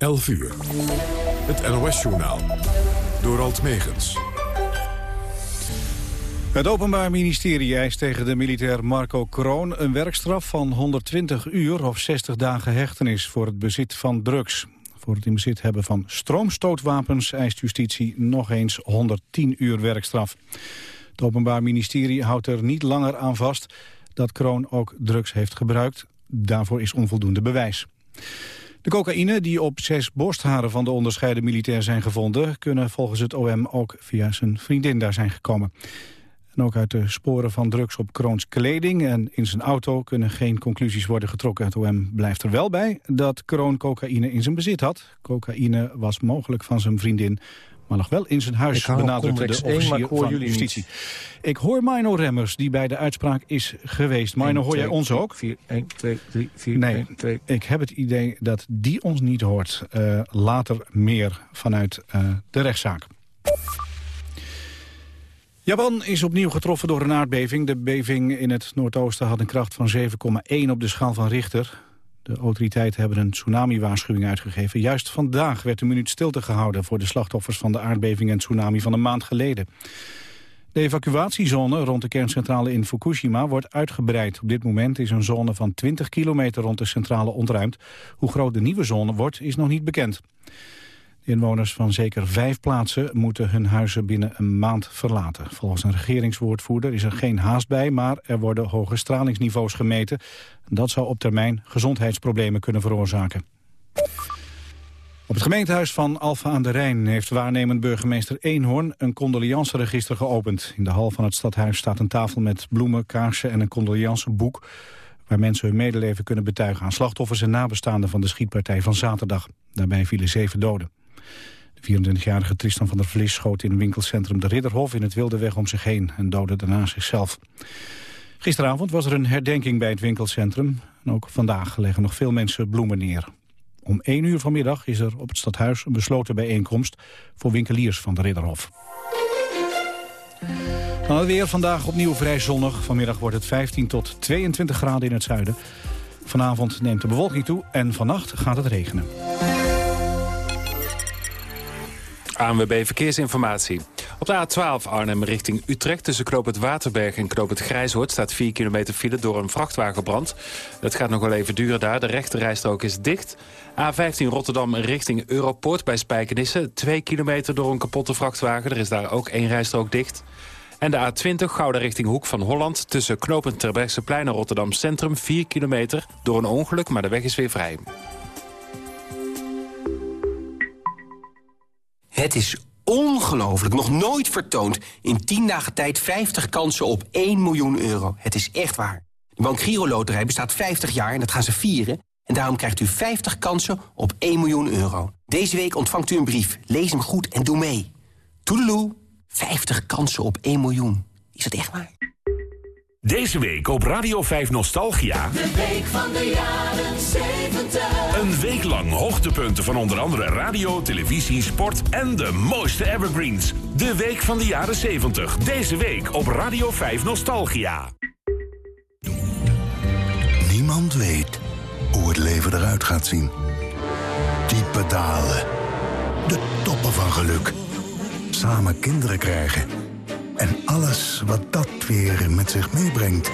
11 uur. Het NOS-journaal. Door Alt Megens. Het Openbaar Ministerie eist tegen de militair Marco Kroon... een werkstraf van 120 uur of 60 dagen hechtenis... voor het bezit van drugs. Voor het in bezit hebben van stroomstootwapens... eist justitie nog eens 110 uur werkstraf. Het Openbaar Ministerie houdt er niet langer aan vast... dat Kroon ook drugs heeft gebruikt. Daarvoor is onvoldoende bewijs. De cocaïne die op zes borstharen van de onderscheiden militair zijn gevonden... kunnen volgens het OM ook via zijn vriendin daar zijn gekomen. En ook uit de sporen van drugs op Kroons kleding en in zijn auto... kunnen geen conclusies worden getrokken. Het OM blijft er wel bij dat Kroon cocaïne in zijn bezit had. Cocaïne was mogelijk van zijn vriendin maar nog wel in zijn huis, benadrukte de officier van jullie justitie. Ik hoor Mino Remmers, die bij de uitspraak is geweest. Mino, hoor jij ons ook? 4, 1, 2, 3, 4, nee, 1, 2. ik heb het idee dat die ons niet hoort. Uh, later meer vanuit uh, de rechtszaak. Japan is opnieuw getroffen door een aardbeving. De beving in het noordoosten had een kracht van 7,1 op de schaal van Richter. De autoriteiten hebben een tsunami-waarschuwing uitgegeven. Juist vandaag werd een minuut stilte gehouden... voor de slachtoffers van de aardbeving en tsunami van een maand geleden. De evacuatiezone rond de kerncentrale in Fukushima wordt uitgebreid. Op dit moment is een zone van 20 kilometer rond de centrale ontruimd. Hoe groot de nieuwe zone wordt, is nog niet bekend. Inwoners van zeker vijf plaatsen moeten hun huizen binnen een maand verlaten. Volgens een regeringswoordvoerder is er geen haast bij, maar er worden hoge stralingsniveaus gemeten. Dat zou op termijn gezondheidsproblemen kunnen veroorzaken. Op het gemeentehuis van Alfa aan de Rijn heeft waarnemend burgemeester Eenhoorn een condoleanceregister geopend. In de hal van het stadhuis staat een tafel met bloemen, kaarsen en een condoleanceboek waar mensen hun medeleven kunnen betuigen aan slachtoffers en nabestaanden van de schietpartij van zaterdag. Daarbij vielen zeven doden. De 24-jarige Tristan van der Vlis schoot in een winkelcentrum de Ridderhof in het Wilde Weg om zich heen en doodde daarna zichzelf. Gisteravond was er een herdenking bij het winkelcentrum. En ook vandaag leggen nog veel mensen bloemen neer. Om 1 uur vanmiddag is er op het stadhuis een besloten bijeenkomst voor winkeliers van de Ridderhof. Het weer vandaag opnieuw vrij zonnig. Vanmiddag wordt het 15 tot 22 graden in het zuiden. Vanavond neemt de bewolking toe en vannacht gaat het regenen. ANWB Verkeersinformatie. Op de A12 Arnhem richting Utrecht tussen Knoop het Waterberg en Knoop het Grijshoort... staat 4 kilometer file door een vrachtwagenbrand. Dat gaat nog wel even duren daar. De rechterrijstrook is dicht. A15 Rotterdam richting Europoort bij Spijkenisse. 2 kilometer door een kapotte vrachtwagen. Er is daar ook één rijstrook dicht. En de A20 Gouden richting Hoek van Holland... tussen knooppunt Terbrechtseplein en Rotterdam Centrum... 4 kilometer door een ongeluk, maar de weg is weer vrij. Het is ongelooflijk, nog nooit vertoond. In 10 dagen tijd 50 kansen op 1 miljoen euro. Het is echt waar. De Bank Giro Loterij bestaat 50 jaar en dat gaan ze vieren. En daarom krijgt u 50 kansen op 1 miljoen euro. Deze week ontvangt u een brief. Lees hem goed en doe mee. Toedeloe. 50 kansen op 1 miljoen. Is dat echt waar? Deze week op Radio 5 Nostalgia. De week van de jaren 70. Een week lang hoogtepunten van onder andere radio, televisie, sport en de mooiste evergreens. De week van de jaren 70. Deze week op Radio 5 Nostalgia. Niemand weet hoe het leven eruit gaat zien. Diepe dalen. De toppen van geluk. Samen kinderen krijgen en alles wat dat weer met zich meebrengt.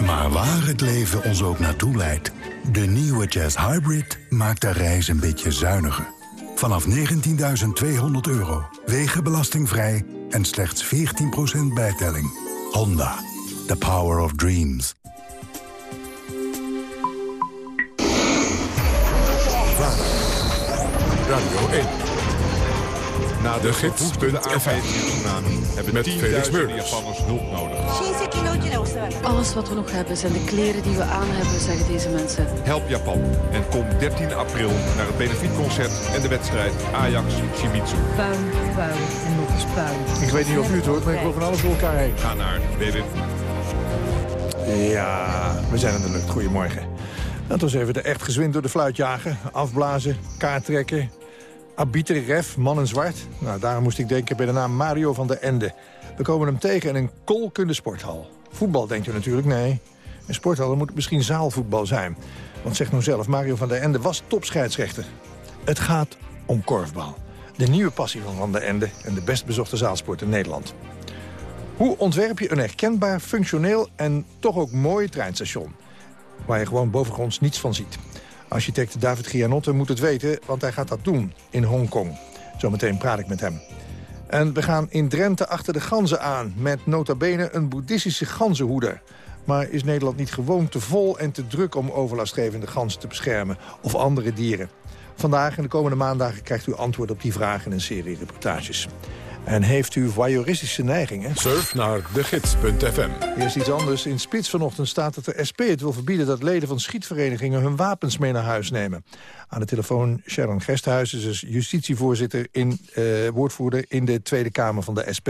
Maar waar het leven ons ook naartoe leidt... de nieuwe Jazz Hybrid maakt de reis een beetje zuiniger. Vanaf 19.200 euro, wegenbelastingvrij en slechts 14% bijtelling. Honda, the power of dreams. Radio 1. Na de gids.fm hebben met Felix Meurders. Japanners hulp nodig. Alles wat we nog hebben zijn de kleren die we aan hebben, zeggen deze mensen. Help Japan en kom 13 april naar het benefietconcert en de wedstrijd Ajax-Shimizu. Puin, puin en nog eens puin. Ik weet niet of u het hoort, maar ik wil van alles door elkaar heen. Ga naar www. Ja, we zijn in de lucht. Goedemorgen. Dat was even de echt gezwind door de fluit jagen. Afblazen, kaart trekken, Arbiter Ref, man in zwart. Nou, daarom moest ik denken bij de naam Mario van der Ende. We komen hem tegen in een kolkende sporthal. Voetbal denkt u natuurlijk, nee. Een sporthal moet misschien zaalvoetbal zijn. Want zeg nou zelf, Mario van der Ende was topscheidsrechter. Het gaat om korfbal. De nieuwe passie van Van der Ende en de best bezochte zaalsport in Nederland. Hoe ontwerp je een herkenbaar, functioneel en toch ook mooi treinstation? Waar je gewoon bovengronds niets van ziet. Architect David Gianotte moet het weten, want hij gaat dat doen in Hongkong. Zometeen praat ik met hem. En we gaan in Drenthe achter de ganzen aan... met nota bene een boeddhistische ganzenhoeder. Maar is Nederland niet gewoon te vol en te druk... om overlastgevende ganzen te beschermen of andere dieren? Vandaag en de komende maandagen krijgt u antwoord op die vragen in een serie reportages. En heeft u voyeuristische neigingen? Surf naar degids.fm. Eerst iets anders. In Spits vanochtend staat dat de SP het wil verbieden... dat leden van schietverenigingen hun wapens mee naar huis nemen. Aan de telefoon Sharon Gesthuis, is dus justitievoorzitter... In, uh, woordvoerder in de Tweede Kamer van de SP.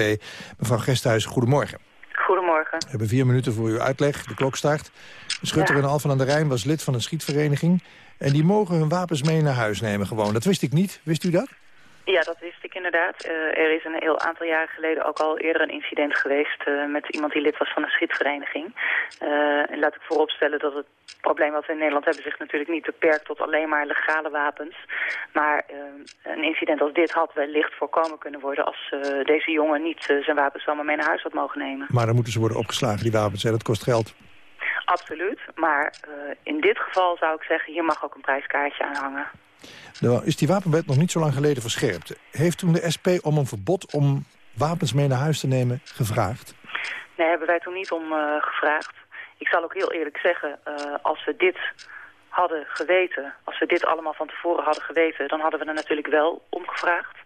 Mevrouw Gesthuis, goedemorgen. Goedemorgen. We hebben vier minuten voor uw uitleg. De klok start. Schutter ja. in Alphen aan de Rijn was lid van een schietvereniging. En die mogen hun wapens mee naar huis nemen gewoon. Dat wist ik niet. Wist u dat? Ja, dat wist ik inderdaad. Uh, er is een heel aantal jaren geleden ook al eerder een incident geweest uh, met iemand die lid was van een schietvereniging. En laat ik vooropstellen dat het probleem wat we in Nederland hebben zich natuurlijk niet beperkt tot alleen maar legale wapens. Maar een incident als dit had wellicht voorkomen kunnen worden als deze jongen niet zijn wapens zomaar mee naar huis had mogen nemen. Maar dan moeten ze worden opgeslagen, die wapens, hè? dat kost geld. Absoluut, maar in dit geval zou ik zeggen, hier mag ook een prijskaartje aan hangen. Is die wapenwet nog niet zo lang geleden verscherpt. Heeft toen de SP om een verbod om wapens mee naar huis te nemen gevraagd? Nee, hebben wij toen niet om uh, gevraagd. Ik zal ook heel eerlijk zeggen, uh, als we dit hadden geweten, als we dit allemaal van tevoren hadden geweten, dan hadden we er natuurlijk wel om gevraagd.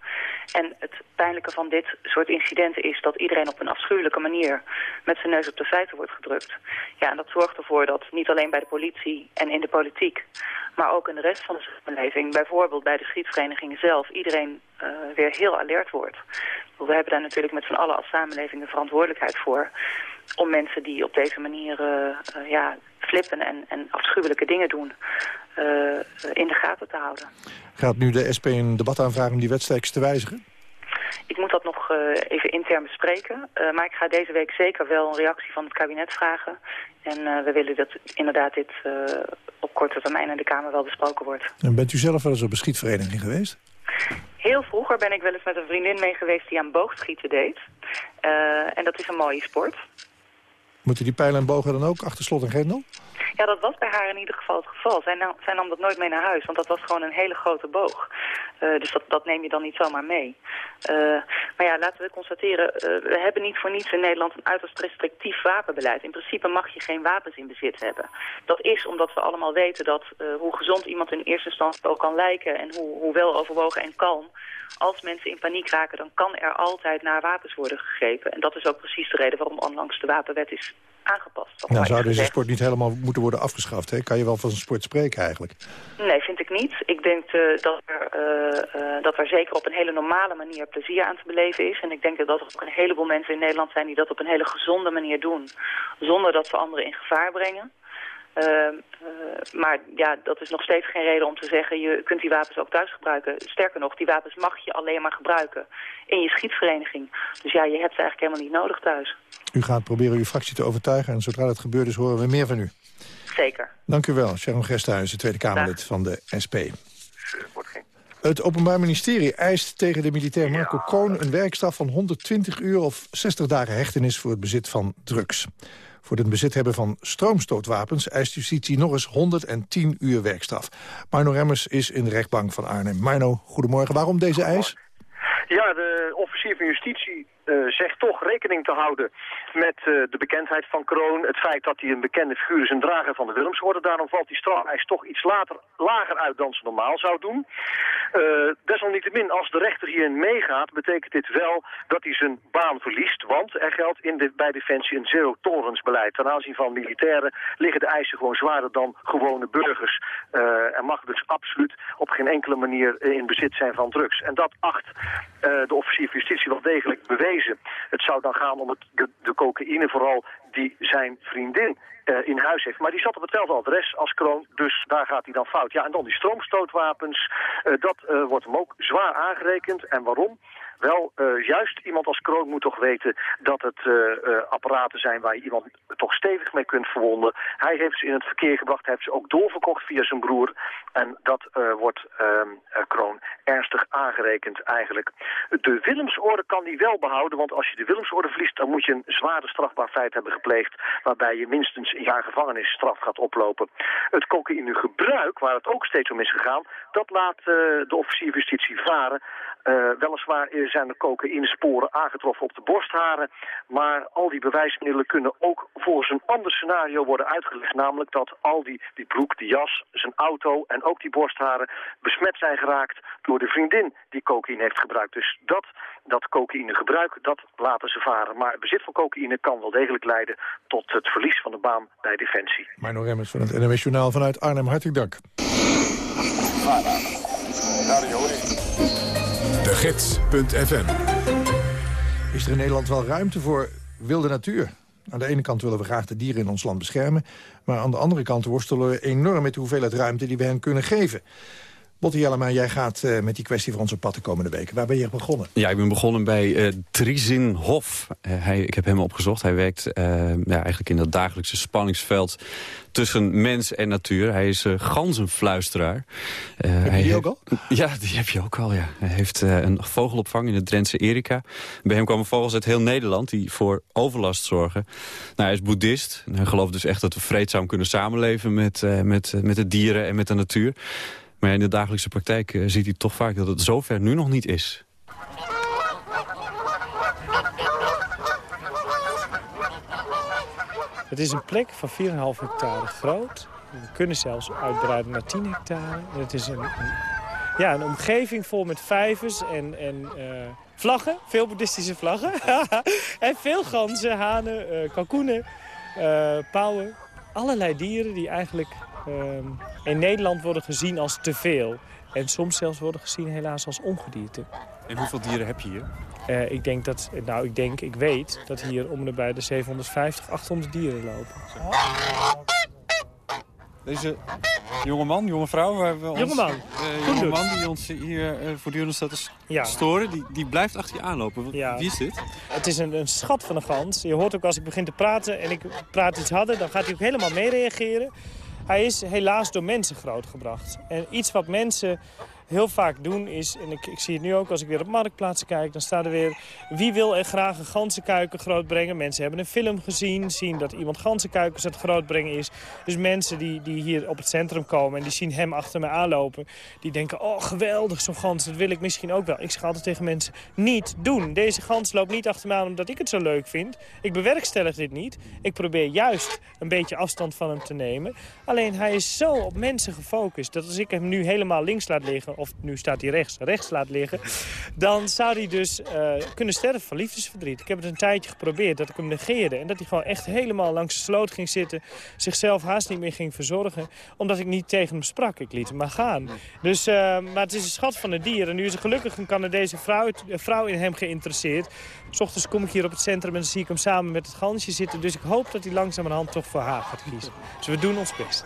En het pijnlijke van dit soort incidenten is dat iedereen op een afschuwelijke manier met zijn neus op de feiten wordt gedrukt. Ja, en dat zorgt ervoor dat niet alleen bij de politie en in de politiek, maar ook in de rest van de samenleving, bijvoorbeeld bij de schietverenigingen zelf, iedereen uh, weer heel alert wordt. We hebben daar natuurlijk met z'n allen als samenleving de verantwoordelijkheid voor om mensen die op deze manier uh, uh, ja, flippen en, en afschuwelijke dingen doen uh, in de gaten te houden. Gaat nu de SP een debat aanvragen om die wettekst te wijzigen? Ik moet dat nog uh, even intern bespreken. Uh, maar ik ga deze week zeker wel een reactie van het kabinet vragen. En uh, we willen dat inderdaad dit op korte termijn in de Kamer wel besproken wordt. En bent u zelf wel eens op een schietvereniging geweest? Heel vroeger ben ik wel eens met een vriendin mee geweest die aan boogschieten deed. en dat is een mooie sport. Moeten die pijlen en bogen dan ook achter slot en grendel? Ja, dat was bij haar in ieder geval het geval. Zij nam, dat nooit mee naar huis, want dat was gewoon een hele grote boog. Uh, dus dat, dat neem je dan niet zomaar mee. Uh, maar ja, laten we constateren, uh, we hebben niet voor niets in Nederland een uiterst restrictief wapenbeleid. In principe mag je geen wapens in bezit hebben. Dat is omdat we allemaal weten dat hoe gezond iemand in eerste instantie ook kan lijken... en hoe, hoe wel overwogen en kalm, als mensen in paniek raken... dan kan er altijd naar wapens worden gegrepen. En dat is ook precies de reden waarom onlangs de wapenwet is aangepast. Nou, zou deze sport niet helemaal moeten worden afgeschaft? Hè? Kan je wel van een sport spreken eigenlijk? Nee, vind ik niet. Ik denk uh, dat, er, uh, uh, dat er zeker op een hele normale manier plezier aan te beleven is. En ik denk dat er ook een heleboel mensen in Nederland zijn die dat op een hele gezonde manier doen. Zonder dat ze anderen in gevaar brengen. Uh, uh, maar ja, dat is nog steeds geen reden om te zeggen... je kunt die wapens ook thuis gebruiken. Sterker nog, die wapens mag je alleen maar gebruiken in je schietvereniging. Dus ja, je hebt ze eigenlijk helemaal niet nodig thuis. U gaat proberen uw fractie te overtuigen... en zodra dat gebeurt is, horen we meer van u. Zeker. Dank u wel, Sharon Gesthuizen, Tweede Kamerlid van de SP. Het Openbaar Ministerie eist tegen de militair Marco Kroon... een werkstraf van 120 uur of 60 dagen hechtenis voor het bezit van drugs. Voor het bezit hebben van stroomstootwapens eist justitie nog eens 110 uur werkstraf. Marno Remmers is in de rechtbank van Arnhem. Marno, goedemorgen. Waarom deze eis? Ja, de officier van justitie uh, zegt toch rekening te houden met uh, de bekendheid van Kroon. Het feit dat hij een bekende figuur is, een drager van de Willemsorde. Daarom valt die strafeis toch iets later, lager uit dan ze normaal zou doen. Uh, desalniettemin, als de rechter hierin meegaat, betekent dit wel dat hij zijn baan verliest. Want er geldt in de, bij Defensie een zero-tolerance beleid. Ten aanzien van militairen liggen de eisen gewoon zwaarder dan gewone burgers. er mag dus absoluut op geen enkele manier in bezit zijn van drugs. En dat acht de officier van justitie wel degelijk bewezen het zou dan gaan om het, de, de cocaïne vooral die zijn vriendin uh, in huis heeft. Maar die zat op hetzelfde adres als Kroon, dus daar gaat hij dan fout. Ja, en dan die stroomstootwapens, uh, dat uh, wordt hem ook zwaar aangerekend. En waarom? Wel, uh, juist iemand als kroon moet toch weten dat het uh, apparaten zijn waar je iemand toch stevig mee kunt verwonden. Hij heeft ze in het verkeer gebracht, hij heeft ze ook doorverkocht via zijn broer. En dat wordt ehm, kroon ernstig aangerekend eigenlijk. De Willemsorde kan die wel behouden, want als je de Willemsorde verliest... dan moet je een zware strafbaar feit hebben gepleegd... waarbij je minstens een jaar gevangenisstraf gaat oplopen. Het cocaïnegebruik, waar het ook steeds om is gegaan... dat laat de officier justitie varen. Uh, weliswaar zijn de cocaïnesporen aangetroffen op de borstharen, maar al die bewijsmiddelen kunnen ook volgens een ander scenario worden uitgelegd. Namelijk dat al die, die broek, die jas, zijn auto en ook die borstharen besmet zijn geraakt door de vriendin die cocaïne heeft gebruikt. Dus dat, dat cocaïnegebruik, dat laten ze varen. Maar het bezit van cocaïne kan wel degelijk leiden tot het verlies van de baan bij Defensie. Marno Remmers van het NWS Journaal vanuit Arnhem, hartelijk dank. Gids.fm Is er in Nederland wel ruimte voor wilde natuur? Aan de ene kant willen we graag de dieren in ons land beschermen... maar aan de andere kant worstelen we enorm met de hoeveelheid ruimte die we hen kunnen geven. Botte Jellema, jij gaat uh, met die kwestie voor onze pad de komende weken. Waar ben je begonnen? Ja, ik ben begonnen bij uh, Trizin Hof. Uh, hij, ik heb hem opgezocht. Hij werkt ja, eigenlijk in dat dagelijkse spanningsveld tussen mens en natuur. Hij is ganzenfluisteraar. heb je die ook al? Ja, die heb je ook al, ja. Hij heeft een vogelopvang in de Drentse Erika. Bij hem komen vogels uit heel Nederland die voor overlast zorgen. Nou, hij is boeddhist. En hij gelooft dus echt dat we vreedzaam kunnen samenleven met, met, met de dieren en met de natuur. Maar in de dagelijkse praktijk uh, ziet hij toch vaak dat het zover nu nog niet is. Het is een plek van 4,5 hectare groot. We kunnen zelfs uitbreiden naar 10 hectare. het is een, ja, een omgeving vol met vijvers en, en uh, vlaggen. Veel boeddhistische vlaggen. en veel ganzen, hanen, uh, kalkoenen, pauwen. Allerlei dieren die eigenlijk in Nederland worden gezien als te veel. En soms zelfs worden gezien helaas als ongedierte. En hoeveel dieren heb je hier? Uh, ik denk dat, nou ik denk, ik weet dat hier om de bij de 750, 800 dieren lopen. Deze jonge man, jonge vrouw, waar we ons, jonge man, uh, jonge man die ons hier uh, voortdurend staat te ja. storen, die, die blijft achter je aanlopen. Ja. Wie is dit? Het is een, een schat van een gans. Je hoort ook als ik begin te praten en ik praat iets harder, dan gaat hij ook helemaal meereageren. Hij is helaas door mensen grootgebracht. En iets wat mensen heel vaak doen is, en ik, ik, zie het nu ook als ik weer op marktplaatsen kijk... dan staat er weer, wie wil er graag een ganzenkuiken grootbrengen? Mensen hebben een film gezien, zien dat iemand ganzenkuikens aan het grootbrengen is. Dus mensen die, die hier op het centrum komen en die zien hem achter me aanlopen... die denken, oh geweldig zo'n gans, dat wil ik misschien ook wel. Ik zeg altijd tegen mensen, niet doen. Deze gans loopt niet achter me aan omdat ik het zo leuk vind. Ik bewerkstellig dit niet. Ik probeer juist een beetje afstand van hem te nemen. Alleen hij is zo op mensen gefocust dat als ik hem nu helemaal links laat liggen of nu staat hij rechts, rechts laat liggen... dan zou hij dus uh, kunnen sterven van liefdesverdriet. Ik heb het een tijdje geprobeerd, dat ik hem negeerde... en dat hij gewoon echt helemaal langs de sloot ging zitten... zichzelf haast niet meer ging verzorgen... omdat ik niet tegen hem sprak. Ik liet hem maar gaan. Dus, uh, maar het is een schat van een dier. En nu is er gelukkig een Canadese vrouw, vrouw in hem geïnteresseerd. S ochtends kom ik hier op het centrum en dan zie ik hem samen met het gansje zitten. Dus ik hoop dat hij langzamerhand toch voor haar gaat kiezen. Dus we doen ons best.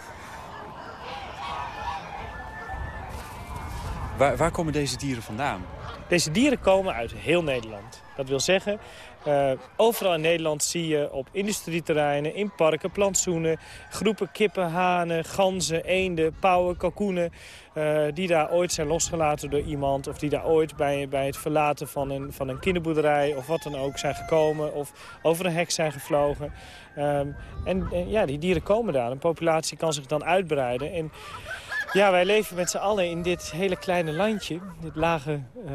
Waar, waar komen deze dieren vandaan? Deze dieren komen uit heel Nederland. Dat wil zeggen, uh, overal in Nederland zie je op industrieterreinen, in parken, plantsoenen... groepen kippen, hanen, ganzen, eenden, pauwen, kalkoenen... Uh, die daar ooit zijn losgelaten door iemand... of die daar ooit bij, bij het verlaten van een, van een kinderboerderij... of wat dan ook zijn gekomen of over een hek zijn gevlogen. Um, en, en, ja, die dieren komen daar. Een populatie kan zich dan uitbreiden... En, ja, wij leven met z'n allen in dit hele kleine landje, dit lage uh,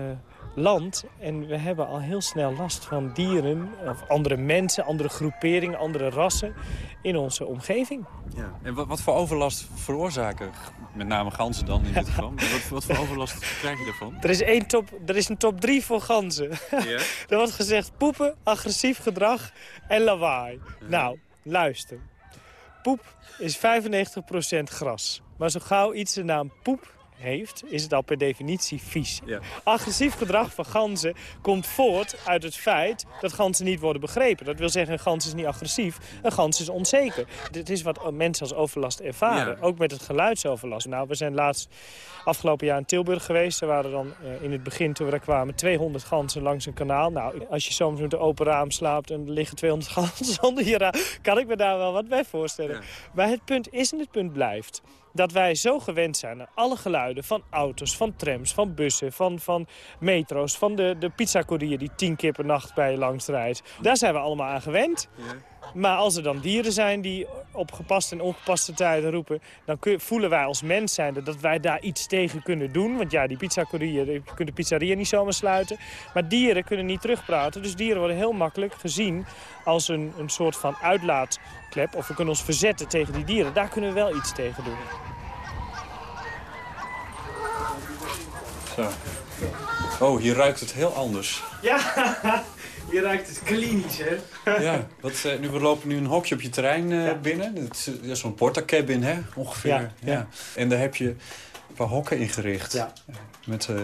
land. En we hebben al heel snel last van dieren, of andere mensen, andere groeperingen, andere rassen in onze omgeving. Ja. En wat, wat voor overlast veroorzaken met name ganzen dan in dit geval? wat, wat, voor overlast krijg je daarvan? Er is, één top, er is een top 3 voor ganzen. Ja? er wordt gezegd poepen, agressief gedrag en lawaai. Nou, luister. Poep is 95% gras. Maar zo gauw iets de naam poep heeft, is het al per definitie vies. Agressief gedrag van ganzen komt voort uit het feit dat ganzen niet worden begrepen. Dat wil zeggen, een gans is niet agressief, een gans is onzeker. Dit is wat mensen als overlast ervaren, ook met het geluidsoverlast. Nou, we zijn laatst afgelopen jaar in Tilburg geweest. Er waren dan uh, in het begin, toen we daar kwamen, 200 ganzen langs een kanaal. Nou, als je soms met een open raam slaapt en er liggen 200 ganzen onder je raam... kan ik me daar wel wat bij voorstellen. Maar het punt is en het punt blijft dat wij zo gewend zijn aan alle geluiden van auto's, van trams, van bussen, van, van metro's, van de, de pizzacourier die tien keer per nacht bij je langs rijdt. Daar zijn we allemaal aan gewend. Ja. Maar als er dan dieren zijn die op gepaste en ongepaste tijden roepen... dan voelen wij als mens zijnde dat wij daar iets tegen kunnen doen. Want ja, die pizzacourier, je kunt de pizzeria niet zomaar sluiten. Maar dieren kunnen niet terugpraten. Dus dieren worden heel makkelijk gezien als een, een soort van uitlaatklep. Of we kunnen ons verzetten tegen die dieren. Daar kunnen we wel iets tegen doen. Zo. Oh, hier ruikt het heel anders. Ja, hier ruikt het klinisch, hè? Ja, wat, uh, nu, we lopen nu een hokje op je terrein uh, binnen. Dat is, is zo'n portacabin, hè? Ongeveer. Ja, ja. En daar heb je een paar hokken ingericht. Ja. Met uh,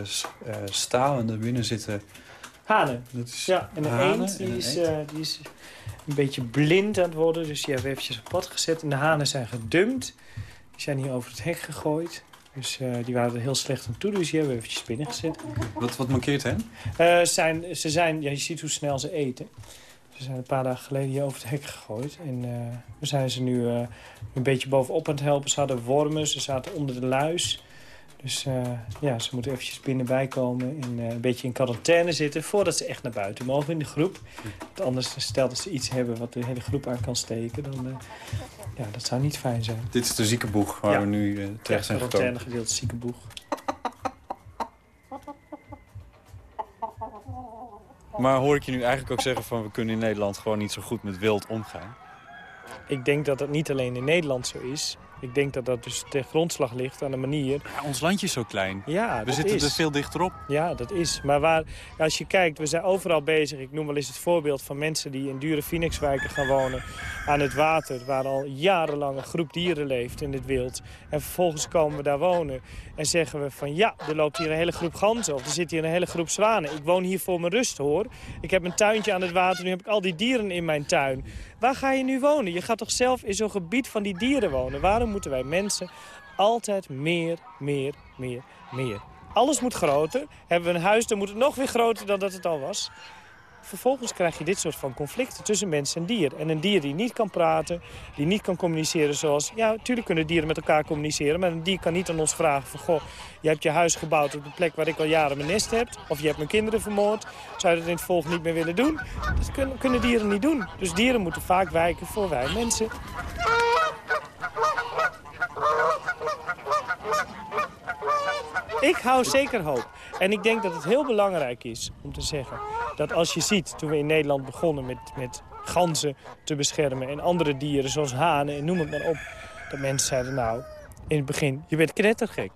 staal en daarbinnen zitten... Hanen. Dat is ja, en de eend, die, is, die is een beetje blind aan het worden. Dus die hebben we eventjes op pad gezet. En de hanen zijn gedumpt. Die zijn hier over het hek gegooid. Dus uh, die waren er heel slecht aan toe, dus die hebben we eventjes binnen gezet. Wat, wat markeert hen? Uh, zijn, ze zijn, ja, je ziet hoe snel ze eten. Ze zijn een paar dagen geleden hier over het hek gegooid. En uh, we zijn ze nu een beetje bovenop aan het helpen. Ze hadden wormen, ze zaten onder de luis. Dus ja, ze moeten eventjes binnenbij komen en een beetje in quarantaine zitten... voordat ze echt naar buiten mogen in de groep. Want anders, stel dat ze iets hebben wat de hele groep aan kan steken... dan ja, dat zou niet fijn zijn. Dit is de ziekenboeg waar we nu uh, terecht zijn gekomen. Ja, gedeelte ziekenboeg. Maar hoor ik je nu eigenlijk ook zeggen van... we kunnen in Nederland gewoon niet zo goed met wild omgaan? Ik denk dat het niet alleen in Nederland zo is. Ik denk dat dat dus ter grondslag ligt aan de manier... Ja, ons landje is zo klein. Ja, We zitten er veel dichterop. Ja, dat is. Maar waar, als je kijkt, we zijn overal bezig. Ik noem wel eens het voorbeeld van mensen die in dure Phoenixwijken gaan wonen. Aan het water, waar al jarenlang een groep dieren leeft in het wild. En vervolgens komen we daar wonen. En zeggen we van ja, er loopt hier een hele groep ganzen. Of er zit hier een hele groep zwanen. Ik woon hier voor mijn rust hoor. Ik heb een tuintje aan het water. Nu heb ik al die dieren in mijn tuin. Waar ga je nu wonen? Je gaat toch zelf in zo'n gebied van die dieren wonen? Waarom moeten wij mensen altijd meer, meer, meer, meer? Alles moet groter. Hebben we een huis, dan moet het nog weer groter dan dat het al was. Vervolgens krijg je dit soort van conflicten tussen mens en dier. En een dier die niet kan praten, die niet kan communiceren zoals... Ja, natuurlijk kunnen dieren met elkaar communiceren... maar een dier kan niet aan ons vragen van... Goh, je hebt je huis gebouwd op de plek waar ik al jaren mijn nest heb... of je hebt mijn kinderen vermoord. Zou je dat in het volgende niet meer willen doen? Dat kunnen, kunnen dieren niet doen. Dus dieren moeten vaak wijken voor wij mensen. Ik hou zeker hoop. En ik denk dat het heel belangrijk is om te zeggen... dat als je ziet, toen we in Nederland begonnen met, met ganzen te beschermen... en andere dieren zoals hanen en noem het maar op... dat mensen zeiden, nou, in het begin, je bent knettergek.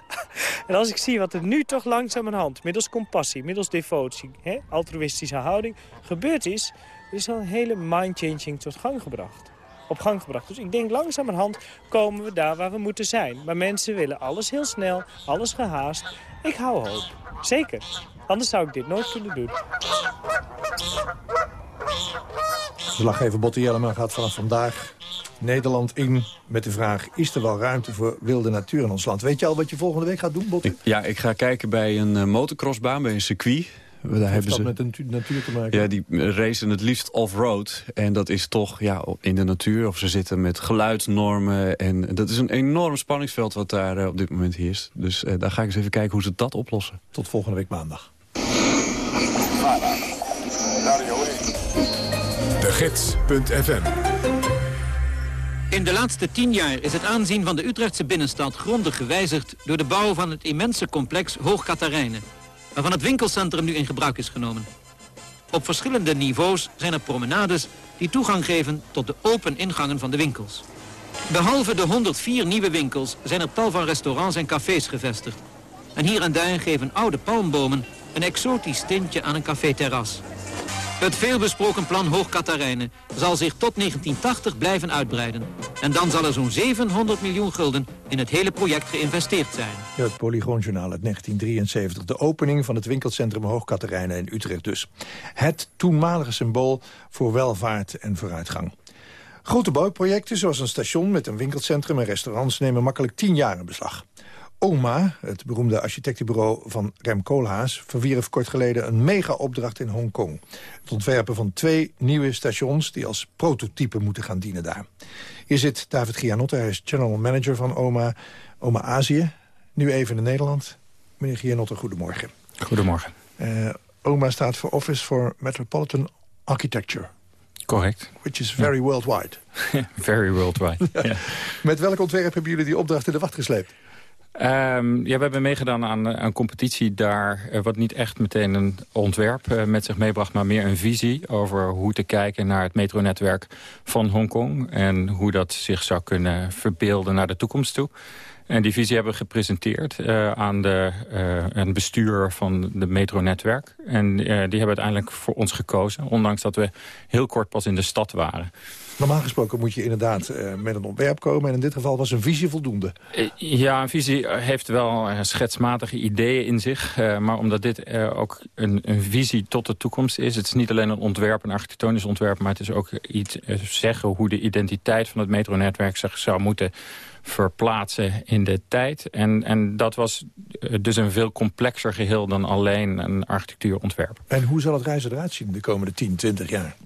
en als ik zie wat er nu toch langzamerhand... middels compassie, middels devotie, hè, altruïstische houding... gebeurd is, is al een hele mind-changing tot gang gebracht op gang gebracht. Dus ik denk langzamerhand komen we daar waar we moeten zijn. Maar mensen willen alles heel snel, alles gehaast. Ik hou hoop. Zeker. Anders zou ik dit nooit kunnen doen. Verslaggever Botte Jellema gaat vanaf vandaag Nederland in met de vraag... is er wel ruimte voor wilde natuur in ons land? Weet je al wat je volgende week gaat doen, Botte? Ja, ik ga kijken bij een uh, motocrossbaan, bij een circuit. Daar Heeft hebben dat ze, met de natuur te maken? Ja, die racen het liefst off-road. En dat is toch ja, in de natuur. Of ze zitten met geluidsnormen. En dat is een enorm spanningsveld wat daar uh, op dit moment heerst. Dus uh, daar ga ik eens even kijken hoe ze dat oplossen. Tot volgende week maandag. De Gids.fm in de laatste tien jaar is het aanzien van de Utrechtse binnenstad grondig gewijzigd... door de bouw van het immense complex Hoog Katarijnen waarvan het winkelcentrum nu in gebruik is genomen. Op verschillende niveaus zijn er promenades die toegang geven tot de open ingangen van de winkels. Behalve de 104 nieuwe winkels zijn er tal van restaurants en cafés gevestigd. En hier en daar geven oude palmbomen een exotisch tintje aan een café-terras. Het veelbesproken plan Hoog-Katarijnen zal zich tot 1980 blijven uitbreiden. En dan zal er zo'n 700 miljoen gulden in het hele project geïnvesteerd zijn. Ja, het Polygoonjournaal uit 1973. De opening van het winkelcentrum Hoog-Katarijnen in Utrecht dus. Het toenmalige symbool voor welvaart en vooruitgang. Grote bouwprojecten zoals een station met een winkelcentrum en restaurants... nemen makkelijk tien jaar in beslag. OMA, het beroemde architectenbureau van Rem Koolhaas... verwierf kort geleden een mega-opdracht in Hongkong. Het ontwerpen van twee nieuwe stations... die als prototype moeten gaan dienen daar. Hier zit David Gianotte, hij is general manager van OMA, OMA Azië. Nu even in Nederland. Meneer Gianotte, goedemorgen. Goedemorgen. Uh, OMA staat voor Office for Metropolitan Architecture. Correct. Which is very worldwide. very worldwide, ja. Met welk ontwerp hebben jullie die opdracht in de wacht gesleept? Um, ja, we hebben meegedaan aan een competitie daar... Uh, wat niet echt meteen een ontwerp uh, met zich meebracht... maar meer een visie over hoe te kijken naar het metronetwerk van Hongkong... en hoe dat zich zou kunnen verbeelden naar de toekomst toe. En die visie hebben we gepresenteerd uh, aan de, het bestuur van de metronetwerk. En die hebben uiteindelijk voor ons gekozen... ondanks dat we heel kort pas in de stad waren. Normaal gesproken moet je inderdaad met een ontwerp komen. En in dit geval was een visie voldoende. Ja, een visie heeft wel schetsmatige ideeën in zich. Maar omdat dit ook een, een, visie tot de toekomst is. Het is niet alleen een ontwerp, een architectonisch ontwerp. Maar het is ook iets zeggen hoe de identiteit van het metronetwerk zich zou moeten verplaatsen in de tijd. En, en dat was dus een veel complexer geheel dan alleen een architectuurontwerp. En hoe zal het reizen eruit zien de komende 10, 20 jaar?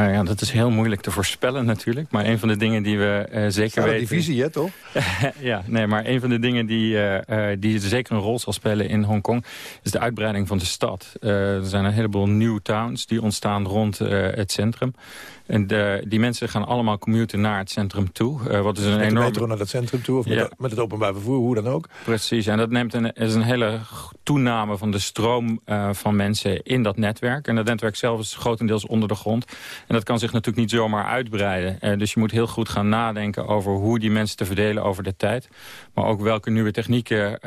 Uh, ja, dat is heel moeilijk te voorspellen natuurlijk. Maar een van de dingen die we uh, zeker weten... divisie, hè, toch? ja, nee, maar een van de dingen die, uh, die zeker een rol zal spelen in Hongkong... is de uitbreiding van de stad. er zijn een heleboel new towns die ontstaan rond het centrum. En de, die mensen gaan allemaal commuten naar het centrum toe. Uh, wat is een met enorm... de metro naar het centrum toe of met, ja. met, het openbaar vervoer, hoe dan ook. Precies, en dat neemt een, is een hele toename van de stroom uh, van mensen in dat netwerk. En dat netwerk zelf is grotendeels onder de grond. En dat kan zich natuurlijk niet zomaar uitbreiden. Uh, dus je moet heel goed gaan nadenken over hoe die mensen te verdelen over de tijd. Maar ook welke nieuwe technieken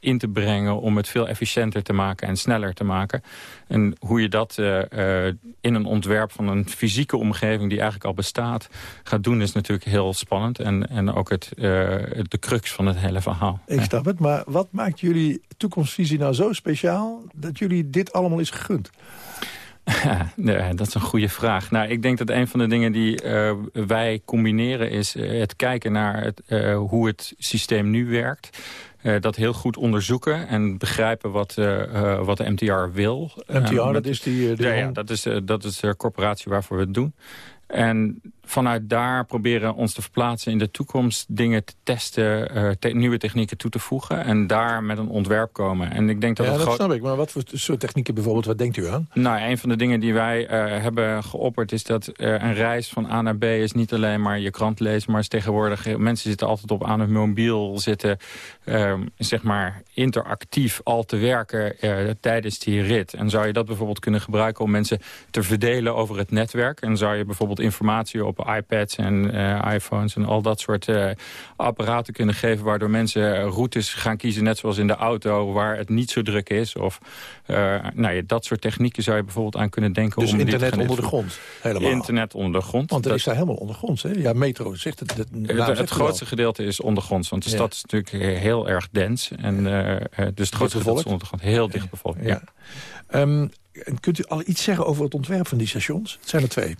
in te brengen om het veel efficiënter te maken en sneller te maken. En hoe je dat in een ontwerp van een fysieke omgeving die eigenlijk al bestaat gaat doen... is natuurlijk heel spannend en, en ook het, uh, de crux van het hele verhaal. Ik snap het, maar wat maakt jullie toekomstvisie nou zo speciaal... dat jullie dit allemaal is gegund? Nee, dat is een goede vraag. Nou, ik denk dat een van de dingen die uh, wij combineren... is uh, het kijken naar het, uh, hoe het systeem nu werkt. Uh, dat heel goed onderzoeken en begrijpen wat, uh, wat de MTR wil. MTR, dat is die... die ja, ja, dat is, dat is de corporatie waarvoor we het doen. En vanuit daar proberen ons te verplaatsen in de toekomst... dingen te testen, uh, te nieuwe technieken toe te voegen... en daar met een ontwerp komen. En ik denk dat ja, het dat snap ik. Maar wat voor soort technieken bijvoorbeeld, wat denkt u aan? Nou, een van de dingen die wij uh, hebben geopperd... is dat uh, een reis van A naar B is niet alleen maar je krant lezen... maar is tegenwoordig... mensen zitten altijd op aan hun mobiel, zitten zeg maar interactief al te werken... tijdens die rit. En zou je dat bijvoorbeeld kunnen gebruiken om mensen te verdelen over het netwerk? En zou je bijvoorbeeld informatie op op iPads en uh, iPhones en al dat soort uh, apparaten kunnen geven... waardoor mensen routes gaan kiezen, net zoals in de auto... waar het niet zo druk is. Of nou ja, dat soort technieken zou je bijvoorbeeld aan kunnen denken. Dus om internet onder de grond, helemaal? Internet onder de grond. Want het dat, is daar helemaal ondergronds, hè? Ja, metro zegt het. Het, het, het grootste gedeelte is ondergronds, want de ja. stad is natuurlijk heel erg dens. En, dus het grootste gedeelte is ondergrond, heel dicht bevolkt. Ja. ja. Um, kunt u al iets zeggen over het ontwerp van die stations? Het zijn er twee.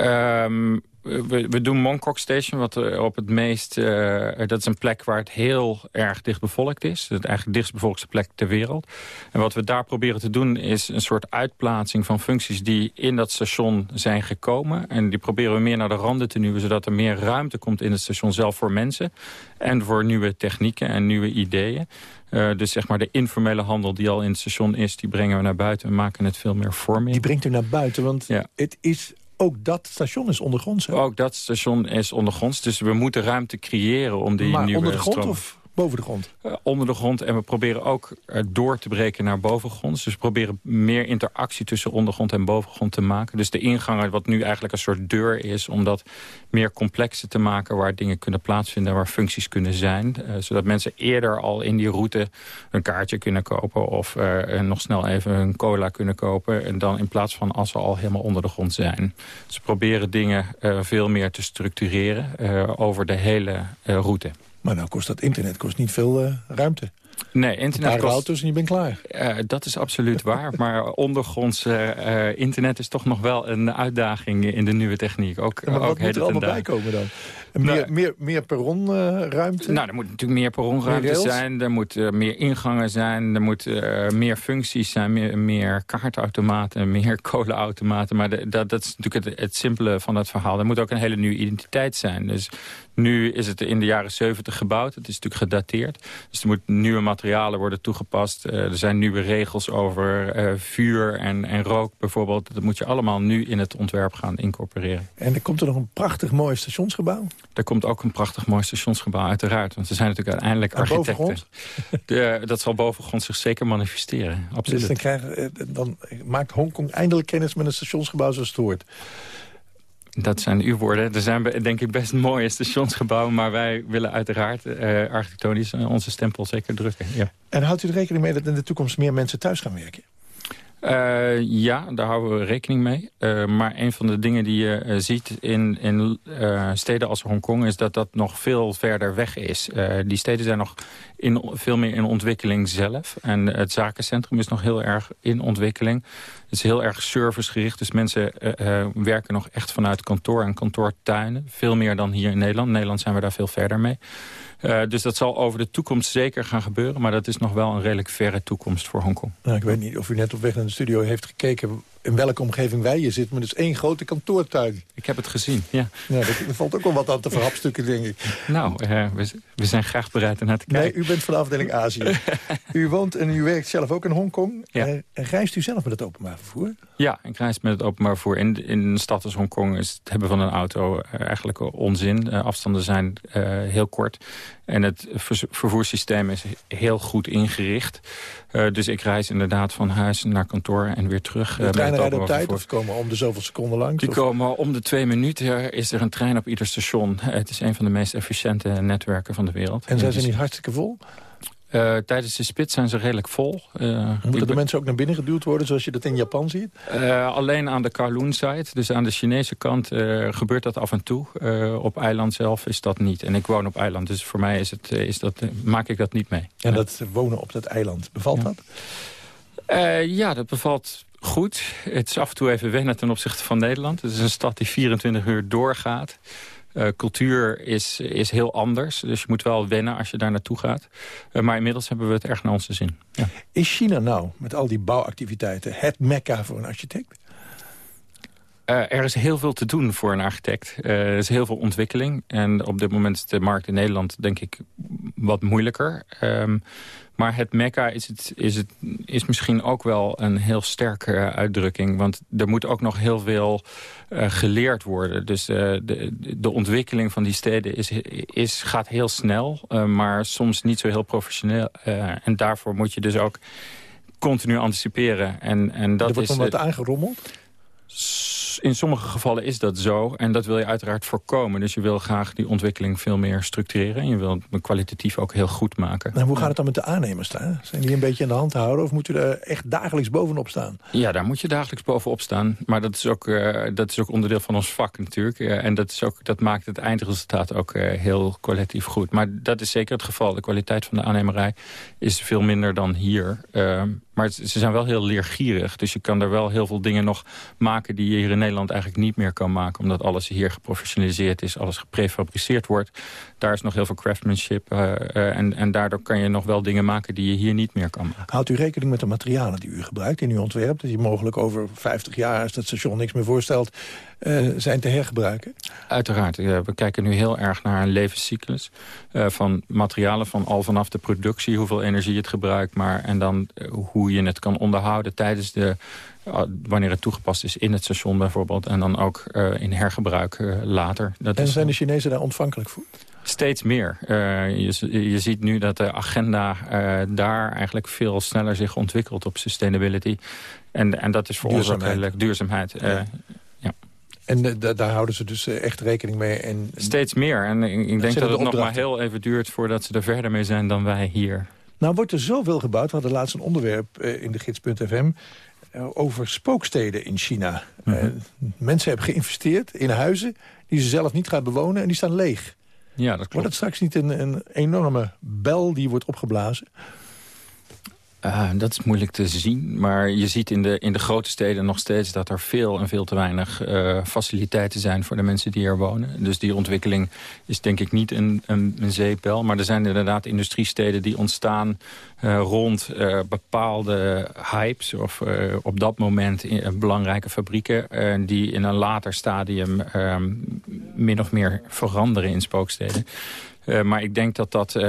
Um, we, we, doen Mongkok Station, wat op het meest... Uh, dat is een plek waar het heel erg dicht bevolkt is. Het eigenlijk dichtstbevolkte plek ter wereld. En wat we daar proberen te doen is een soort uitplaatsing van functies... die in dat station zijn gekomen. En die proberen we meer naar de randen te nuwen... zodat er meer ruimte komt in het station zelf voor mensen. En voor nieuwe technieken en nieuwe ideeën. Uh, dus zeg maar de informele handel die al in het station is... die brengen we naar buiten en maken het veel meer vorming. Die brengt u naar buiten, want ja. het is ook dat station is ondergronds. Hè? Ook dat station is ondergronds. Dus we moeten ruimte creëren om die maar nieuwe onder de grond stroom... of boven de grond? Uh, onder de grond. En we proberen ook door te breken naar bovengronds. Dus we proberen meer interactie tussen ondergrond en bovengrond te maken. Dus de ingang, wat nu eigenlijk een soort deur is... om dat meer complexer te maken... waar dingen kunnen plaatsvinden, waar functies kunnen zijn. Uh, zodat mensen eerder al in die route een kaartje kunnen kopen... of nog snel even een cola kunnen kopen. En dan in plaats van als ze al helemaal onder de grond zijn. Ze proberen dingen veel meer te structureren over de hele route. Maar nou kost dat internet kost niet veel uh, ruimte. Nee, internet kost... auto's en je bent klaar. Uh, dat is absoluut waar. Maar ondergronds uh, internet is toch nog wel een uitdaging in de nieuwe techniek. Ook, maar wat ook moet er allemaal bij komen dan? Meer, nou, meer, meer perronruimte? nou, er moet natuurlijk meer perronruimte zijn. Er moet meer ingangen zijn. Er moet meer functies zijn. Meer, meer kaartautomaten, meer kolenautomaten. Maar de, dat, dat is natuurlijk het, het simpele van dat verhaal. Er moet ook een hele nieuwe identiteit zijn. Dus nu is het in de jaren 70 gebouwd. Het is natuurlijk gedateerd. Dus er moeten nieuwe materialen worden toegepast. Uh, er zijn nieuwe regels over uh, vuur en, en rook bijvoorbeeld. Dat moet je allemaal nu in het ontwerp gaan incorporeren. En er komt er nog een prachtig mooi stationsgebouw? Er komt ook een prachtig mooi stationsgebouw, uiteraard. Want we zijn natuurlijk uiteindelijk en architecten. De, dat zal bovengrond zich zeker manifesteren. Absoluut. Dus dan, krijgen, dan maakt Hongkong eindelijk kennis met een stationsgebouw zoals het hoort. Dat zijn uw woorden. Er zijn denk ik best mooie stationsgebouwen... maar wij willen uiteraard uh, architectonisch onze stempel zeker drukken. Ja. En houdt u er rekening mee dat in de toekomst meer mensen thuis gaan werken? Uh, ja, daar houden we rekening mee. Uh, maar een van de dingen die je uh, ziet in, in steden als Hongkong... is dat dat nog veel verder weg is. die steden zijn nog in, veel meer in ontwikkeling zelf. En het zakencentrum is nog heel erg in ontwikkeling. Het is heel erg servicegericht. Dus mensen werken nog echt vanuit kantoor en kantoortuinen. Veel meer dan hier in Nederland. In Nederland zijn we daar veel verder mee. Uh, dus dat zal over de toekomst zeker gaan gebeuren. Maar dat is nog wel een redelijk verre toekomst voor Hongkong. Nou, ik weet niet of u net op weg naar de studio heeft gekeken in welke omgeving wij hier zitten. Maar het is één grote kantoortuin. Ik heb het gezien, ja. ja er valt ook wel wat aan te verhapstukken, denk ik. Nou, uh, we, we, zijn graag bereid naar te kijken. Nee, u bent van de afdeling Azië. u woont en u werkt zelf ook in Hongkong. Ja. Uh, reist u zelf met het openbaar vervoer? Ja, ik reis met het openbaar vervoer. In, in een stad als Hongkong is het hebben van een auto uh, eigenlijk onzin. afstanden zijn heel kort. En het vervoerssysteem is heel goed ingericht. Dus ik reis inderdaad van huis naar kantoor en weer terug. De treinen rijden op tijd of komen om de zoveel seconden langs? Die komen om de twee minuten. Is er een trein op ieder station. Het is een van de meest efficiënte netwerken van de wereld. En zijn ze niet hartstikke vol? Uh, tijdens de spits zijn ze redelijk vol. Uh, Moeten de mensen ook naar binnen geduwd worden zoals je dat in Japan ziet? Uh, alleen aan de Kowloon-site, dus aan de Chinese kant, gebeurt dat af en toe. op eiland zelf is dat niet. En ik woon op eiland, dus voor mij is het, is dat, maak ik dat niet mee. En dat wonen op dat eiland, bevalt dat? ja, dat bevalt goed. Het is af en toe even wennen ten opzichte van Nederland. Het is een stad die 24 uur doorgaat. Uh, cultuur is, is heel anders. Dus je moet wel wennen als je daar naartoe gaat. Uh, maar inmiddels hebben we het erg naar onze zin. Ja. Is China nou, met al die bouwactiviteiten, het mekka voor een architect? Uh, er is heel veel te doen voor een architect. er is heel veel ontwikkeling. En op dit moment is de markt in Nederland, denk ik, wat moeilijker. Um, maar het mekka is, het, is, het, is misschien ook wel een heel sterke uitdrukking. Want er moet ook nog heel veel uh, geleerd worden. Dus de, de ontwikkeling van die steden is, is, gaat heel snel. Maar soms niet zo heel professioneel. en daarvoor moet je dus ook continu anticiperen. En, en dat er wordt is, dan wat aangerommeld? In sommige gevallen is dat zo. En dat wil je uiteraard voorkomen. Dus je wil graag die ontwikkeling veel meer structureren. En je wil het kwalitatief ook heel goed maken. En hoe gaat het dan met de aannemers staan? Zijn die een beetje in de hand te houden? Of moet u er echt dagelijks bovenop staan? Ja, daar moet je dagelijks bovenop staan. Maar dat is ook, uh, dat is ook onderdeel van ons vak natuurlijk. Uh, en dat, is ook, dat maakt het eindresultaat ook uh, heel kwalitatief goed. Maar dat is zeker het geval. De kwaliteit van de aannemerij is veel minder dan hier. Maar ze zijn wel heel leergierig. Dus je kan er wel heel veel dingen nog maken die je hier in Nederland eigenlijk niet meer kan maken. Omdat alles hier geprofessionaliseerd is, alles geprefabriceerd wordt. Daar is nog heel veel craftsmanship. Uh, uh, en, en daardoor kan je nog wel dingen maken die je hier niet meer kan maken. Houdt u rekening met de materialen die u gebruikt in uw ontwerp? Dat je mogelijk over 50 jaar, als dat station niks meer voorstelt... Uh, zijn te hergebruiken? Uiteraard. we kijken nu heel erg naar een levenscyclus van materialen... van al vanaf de productie, hoeveel energie het gebruikt... maar en dan hoe je het kan onderhouden tijdens de wanneer het toegepast is in het station bijvoorbeeld. En dan ook uh, in hergebruik uh, later. Dat en zijn de Chinezen daar ontvankelijk voor? Steeds meer. Uh, je, je, ziet nu dat de agenda daar eigenlijk veel sneller zich ontwikkelt op sustainability. En, en dat is voor ons ook heel duurzaamheid. Ja. En daar houden ze dus echt rekening mee. En, Steeds meer. En ik denk dat het nog maar heel even duurt voordat ze er verder mee zijn dan wij hier. Nou wordt er zoveel gebouwd. We hadden laatst een onderwerp in de gids.fm over spooksteden in China. Mhm. mensen hebben geïnvesteerd in huizen die ze zelf niet gaan bewonen en die staan leeg. Ja, dat klopt. Wordt het straks niet een, een enorme bel die wordt opgeblazen? Uh, dat is moeilijk te zien, maar je ziet in de, in de grote steden nog steeds... dat er veel en veel te weinig uh, faciliteiten zijn voor de mensen die er wonen. Dus die ontwikkeling is denk ik niet een, een, zeepbel. Maar er zijn inderdaad industriesteden die ontstaan uh, rond bepaalde hypes... of op dat moment belangrijke fabrieken... die in een later stadium min of meer veranderen in spooksteden. Uh, maar ik denk dat dat uh,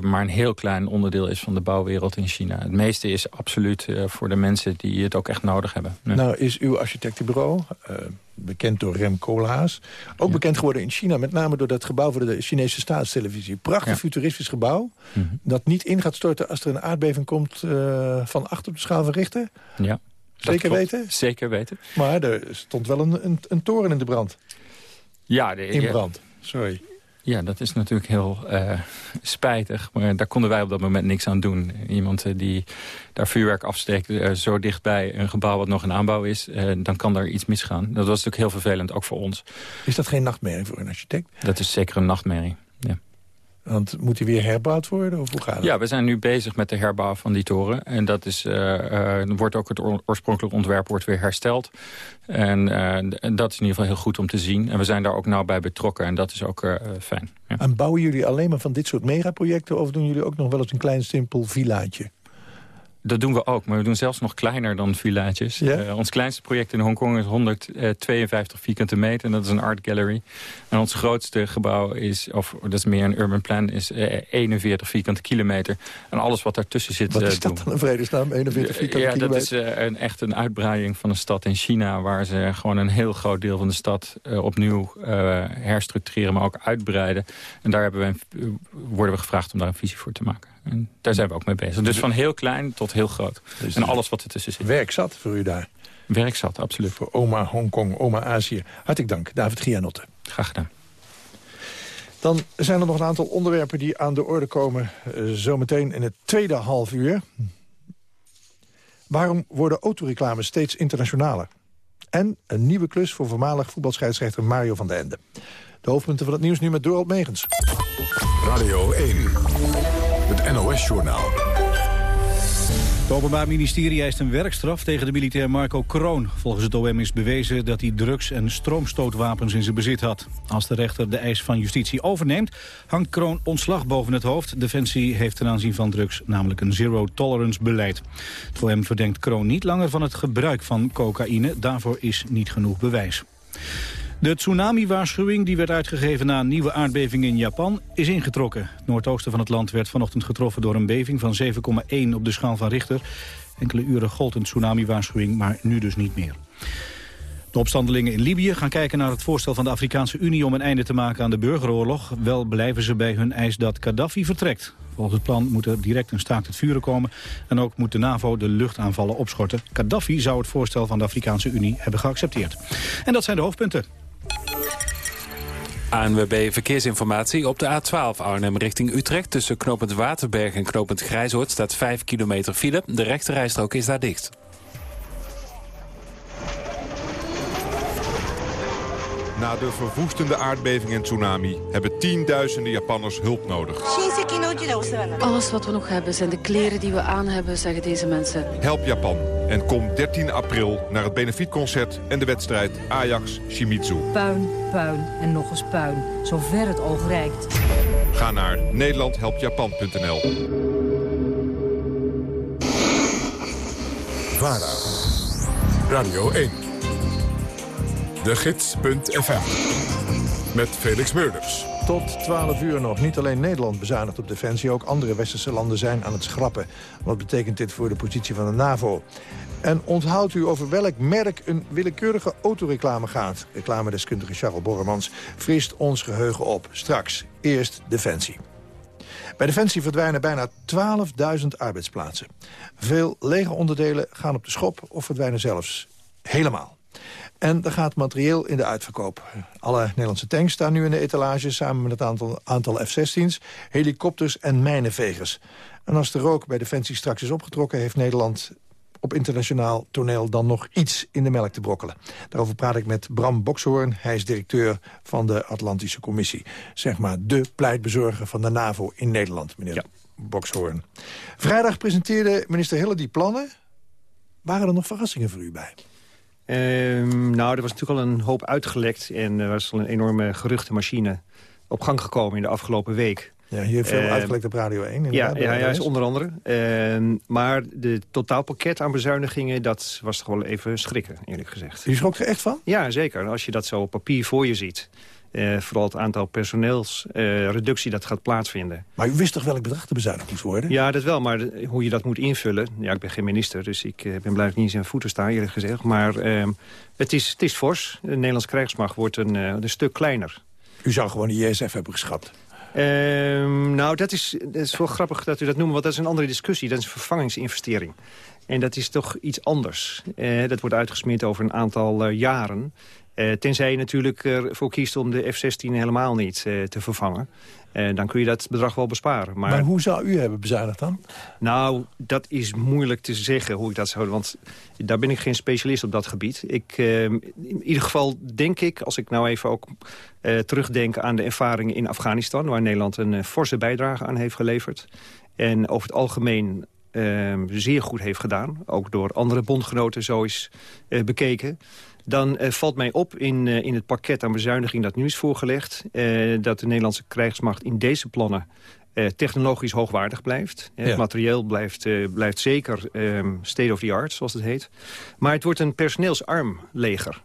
maar een heel klein onderdeel is van de bouwwereld in China. Het meeste is absoluut uh, voor de mensen die het ook echt nodig hebben. Nou is uw architectenbureau, bekend door Rem Koolhaas... ook ja. bekend geworden in China, met name door dat gebouw voor de Chinese staatstelevisie. Prachtig ja. futuristisch gebouw, mm -hmm. dat niet in gaat storten als er een aardbeving komt van acht op de schaal van Richter. Ja. Zeker weten? Zeker weten. Maar er stond wel een, een, een toren in de brand. Ja, de, in brand. Sorry. Ja, dat is natuurlijk heel uh, spijtig. Maar daar konden wij op dat moment niks aan doen. Iemand uh, die daar vuurwerk afsteekt uh, zo dichtbij een gebouw wat nog in aanbouw is... dan kan daar iets misgaan. Dat was natuurlijk heel vervelend, ook voor ons. Is dat geen nachtmerrie voor een architect? Dat is zeker een nachtmerrie, ja. Want moet hij weer herbouwd worden? Of hoe gaat het? Ja, we zijn nu bezig met de herbouw van die toren. En dat is, uh, wordt ook het oorspronkelijk ontwerp wordt weer hersteld. En uh, dat is in ieder geval heel goed om te zien. En we zijn daar ook nauw bij betrokken. En dat is ook fijn. Ja. En bouwen jullie alleen maar van dit soort megaprojecten... of doen jullie ook nog wel eens een klein simpel villaatje? Dat doen we ook, maar we doen zelfs nog kleiner dan villaatjes. Uh, ons kleinste project in Hongkong is 152 vierkante meter. En dat is een art gallery. En ons grootste gebouw is, of dat is meer een urban plan, is uh, 41 vierkante kilometer. En alles wat daartussen zit... Wat is dat dan een vredesnaam, 41 vierkante ja, kilometer? Ja, dat is een, echt een uitbreiding van een stad in China... waar ze gewoon een heel groot deel van de stad opnieuw herstructureren... maar ook uitbreiden. En daar hebben we, worden we gevraagd om daar een visie voor te maken. En daar zijn we ook mee bezig. Dus van heel klein tot heel groot. Dus en alles wat ertussen zit. Werk zat voor u daar? Werk zat, absoluut. Voor oma Hongkong, oma Azië. Hartelijk dank, David Gianotte. Graag gedaan. Dan zijn er nog een aantal onderwerpen die aan de orde komen... Uh, zometeen in het tweede half uur. Waarom worden autoreclames steeds internationaler? En een nieuwe klus voor voormalig voetbalscheidsrechter Mario van den Ende. De hoofdpunten van het nieuws nu met Dorald Megens. Radio 1. Het NOS-journaal. Het Openbaar Ministerie eist een werkstraf tegen de militair Marco Kroon. Volgens het OM is bewezen dat hij drugs- en stroomstootwapens in zijn bezit had. Als de rechter de eis van justitie overneemt, hangt Kroon ontslag boven het hoofd. Defensie heeft ten aanzien van drugs namelijk een zero-tolerance beleid. Het OM verdenkt Kroon niet langer van het gebruik van cocaïne. Daarvoor is niet genoeg bewijs. De tsunami-waarschuwing die werd uitgegeven na een nieuwe aardbeving in Japan is ingetrokken. Het noordoosten van het land werd vanochtend getroffen door een beving van 7,1 op de schaal van Richter. Enkele uren gold een tsunami-waarschuwing, maar nu dus niet meer. De opstandelingen in Libië gaan kijken naar het voorstel van de Afrikaanse Unie om een einde te maken aan de burgeroorlog. Wel blijven ze bij hun eis dat Gaddafi vertrekt. Volgens het plan moet er direct een staakt het vuren komen en ook moet de NAVO de luchtaanvallen opschorten. Gaddafi zou het voorstel van de Afrikaanse Unie hebben geaccepteerd. En dat zijn de hoofdpunten. ANWB Verkeersinformatie. Op de A12 Arnhem richting Utrecht... tussen knooppunt Waterberg en knooppunt Grijshoort... staat 5 kilometer file. De rechterrijstrook is daar dicht. Na de verwoestende aardbeving en tsunami hebben tienduizenden Japanners hulp nodig. Alles wat we nog hebben zijn de kleren die we aan hebben, zeggen deze mensen. Help Japan en kom 13 april naar het benefietconcert en de wedstrijd Ajax-Shimizu. Puin, puin en nog eens puin, zover het oog reikt. Ga naar nederlandhelpjapan.nl VARA, Radio 1. De Gids.fm. Met Felix Meurders. Tot 12 uur nog. Niet alleen Nederland bezuinigt op defensie, ook andere westerse landen zijn aan het schrappen. Wat betekent dit voor de positie van de NAVO? En onthoudt u over welk merk een willekeurige autoreclame gaat. Reclamedeskundige Charles Borremans frist ons geheugen op. Straks, eerst Defensie. Bij Defensie verdwijnen bijna 12.000 arbeidsplaatsen. Veel legeronderdelen gaan op de schop of verdwijnen zelfs helemaal. En er gaat materieel in de uitverkoop. Alle Nederlandse tanks staan nu in de etalage... samen met het aantal, aantal F-16's, helikopters en mijnenvegers. En als de rook bij Defensie straks is opgetrokken... heeft Nederland op internationaal toneel dan nog iets in de melk te brokkelen. Daarover praat ik met Bram Bokshoorn. Hij is directeur van de Atlantische Commissie. Zeg maar de pleitbezorger van de NAVO in Nederland, meneer ja. Bokshoorn. Vrijdag presenteerde minister Hille die plannen. Waren er nog verrassingen voor u bij? Ehm, nou, er was natuurlijk al een hoop uitgelekt... en er was al een enorme geruchtenmachine op gang gekomen in de afgelopen week. Ja, hier veel uh, uitgelekt op Radio 1. Ja, ja, ja, is onder andere. Uh, maar de totaalpakket aan bezuinigingen, dat was toch wel even schrikken, eerlijk gezegd. Je schrok er echt van? Ja, zeker. Als je dat zo op papier voor je ziet. Uh, vooral het aantal personeelsreductie dat gaat plaatsvinden. Maar u wist toch welk bedrag te bezuinigd moest worden? Ja, dat wel, maar de, hoe je dat moet invullen... Ja, ik ben geen minister, dus ik ben blij dat ik niet in zijn voeten sta, eerlijk gezegd. Maar ehm, het, is, het is fors. De Nederlandse krijgsmacht wordt een, een stuk kleiner. U zou gewoon de JSF hebben geschrapt. Um, nou, dat is, dat is wel grappig dat u dat noemt, want dat is een andere discussie. Dat is een vervangingsinvestering. En dat is toch iets anders. Uh, dat wordt uitgesmeerd over een aantal uh, jaren. Uh, tenzij je natuurlijk ervoor kiest om de F-16 helemaal niet te vervangen. dan kun je dat bedrag wel besparen. Maar, maar, hoe zou u hebben bezuinigd dan? Nou, dat is moeilijk te zeggen hoe ik dat zou... want daar ben ik geen specialist op dat gebied. Ik, in ieder geval denk ik, als ik nou even ook uh, terugdenk aan de ervaringen in Afghanistan... waar Nederland een uh, forse bijdrage aan heeft geleverd. En over het algemeen uh, zeer goed heeft gedaan. Ook door andere bondgenoten zo is bekeken. Dan valt mij op in, in het pakket aan bezuiniging dat nu is voorgelegd... dat de Nederlandse krijgsmacht in deze plannen technologisch hoogwaardig blijft. Ja. Het materieel blijft, blijft zeker ehm, state of the art, zoals het heet. Maar het wordt een personeelsarm leger.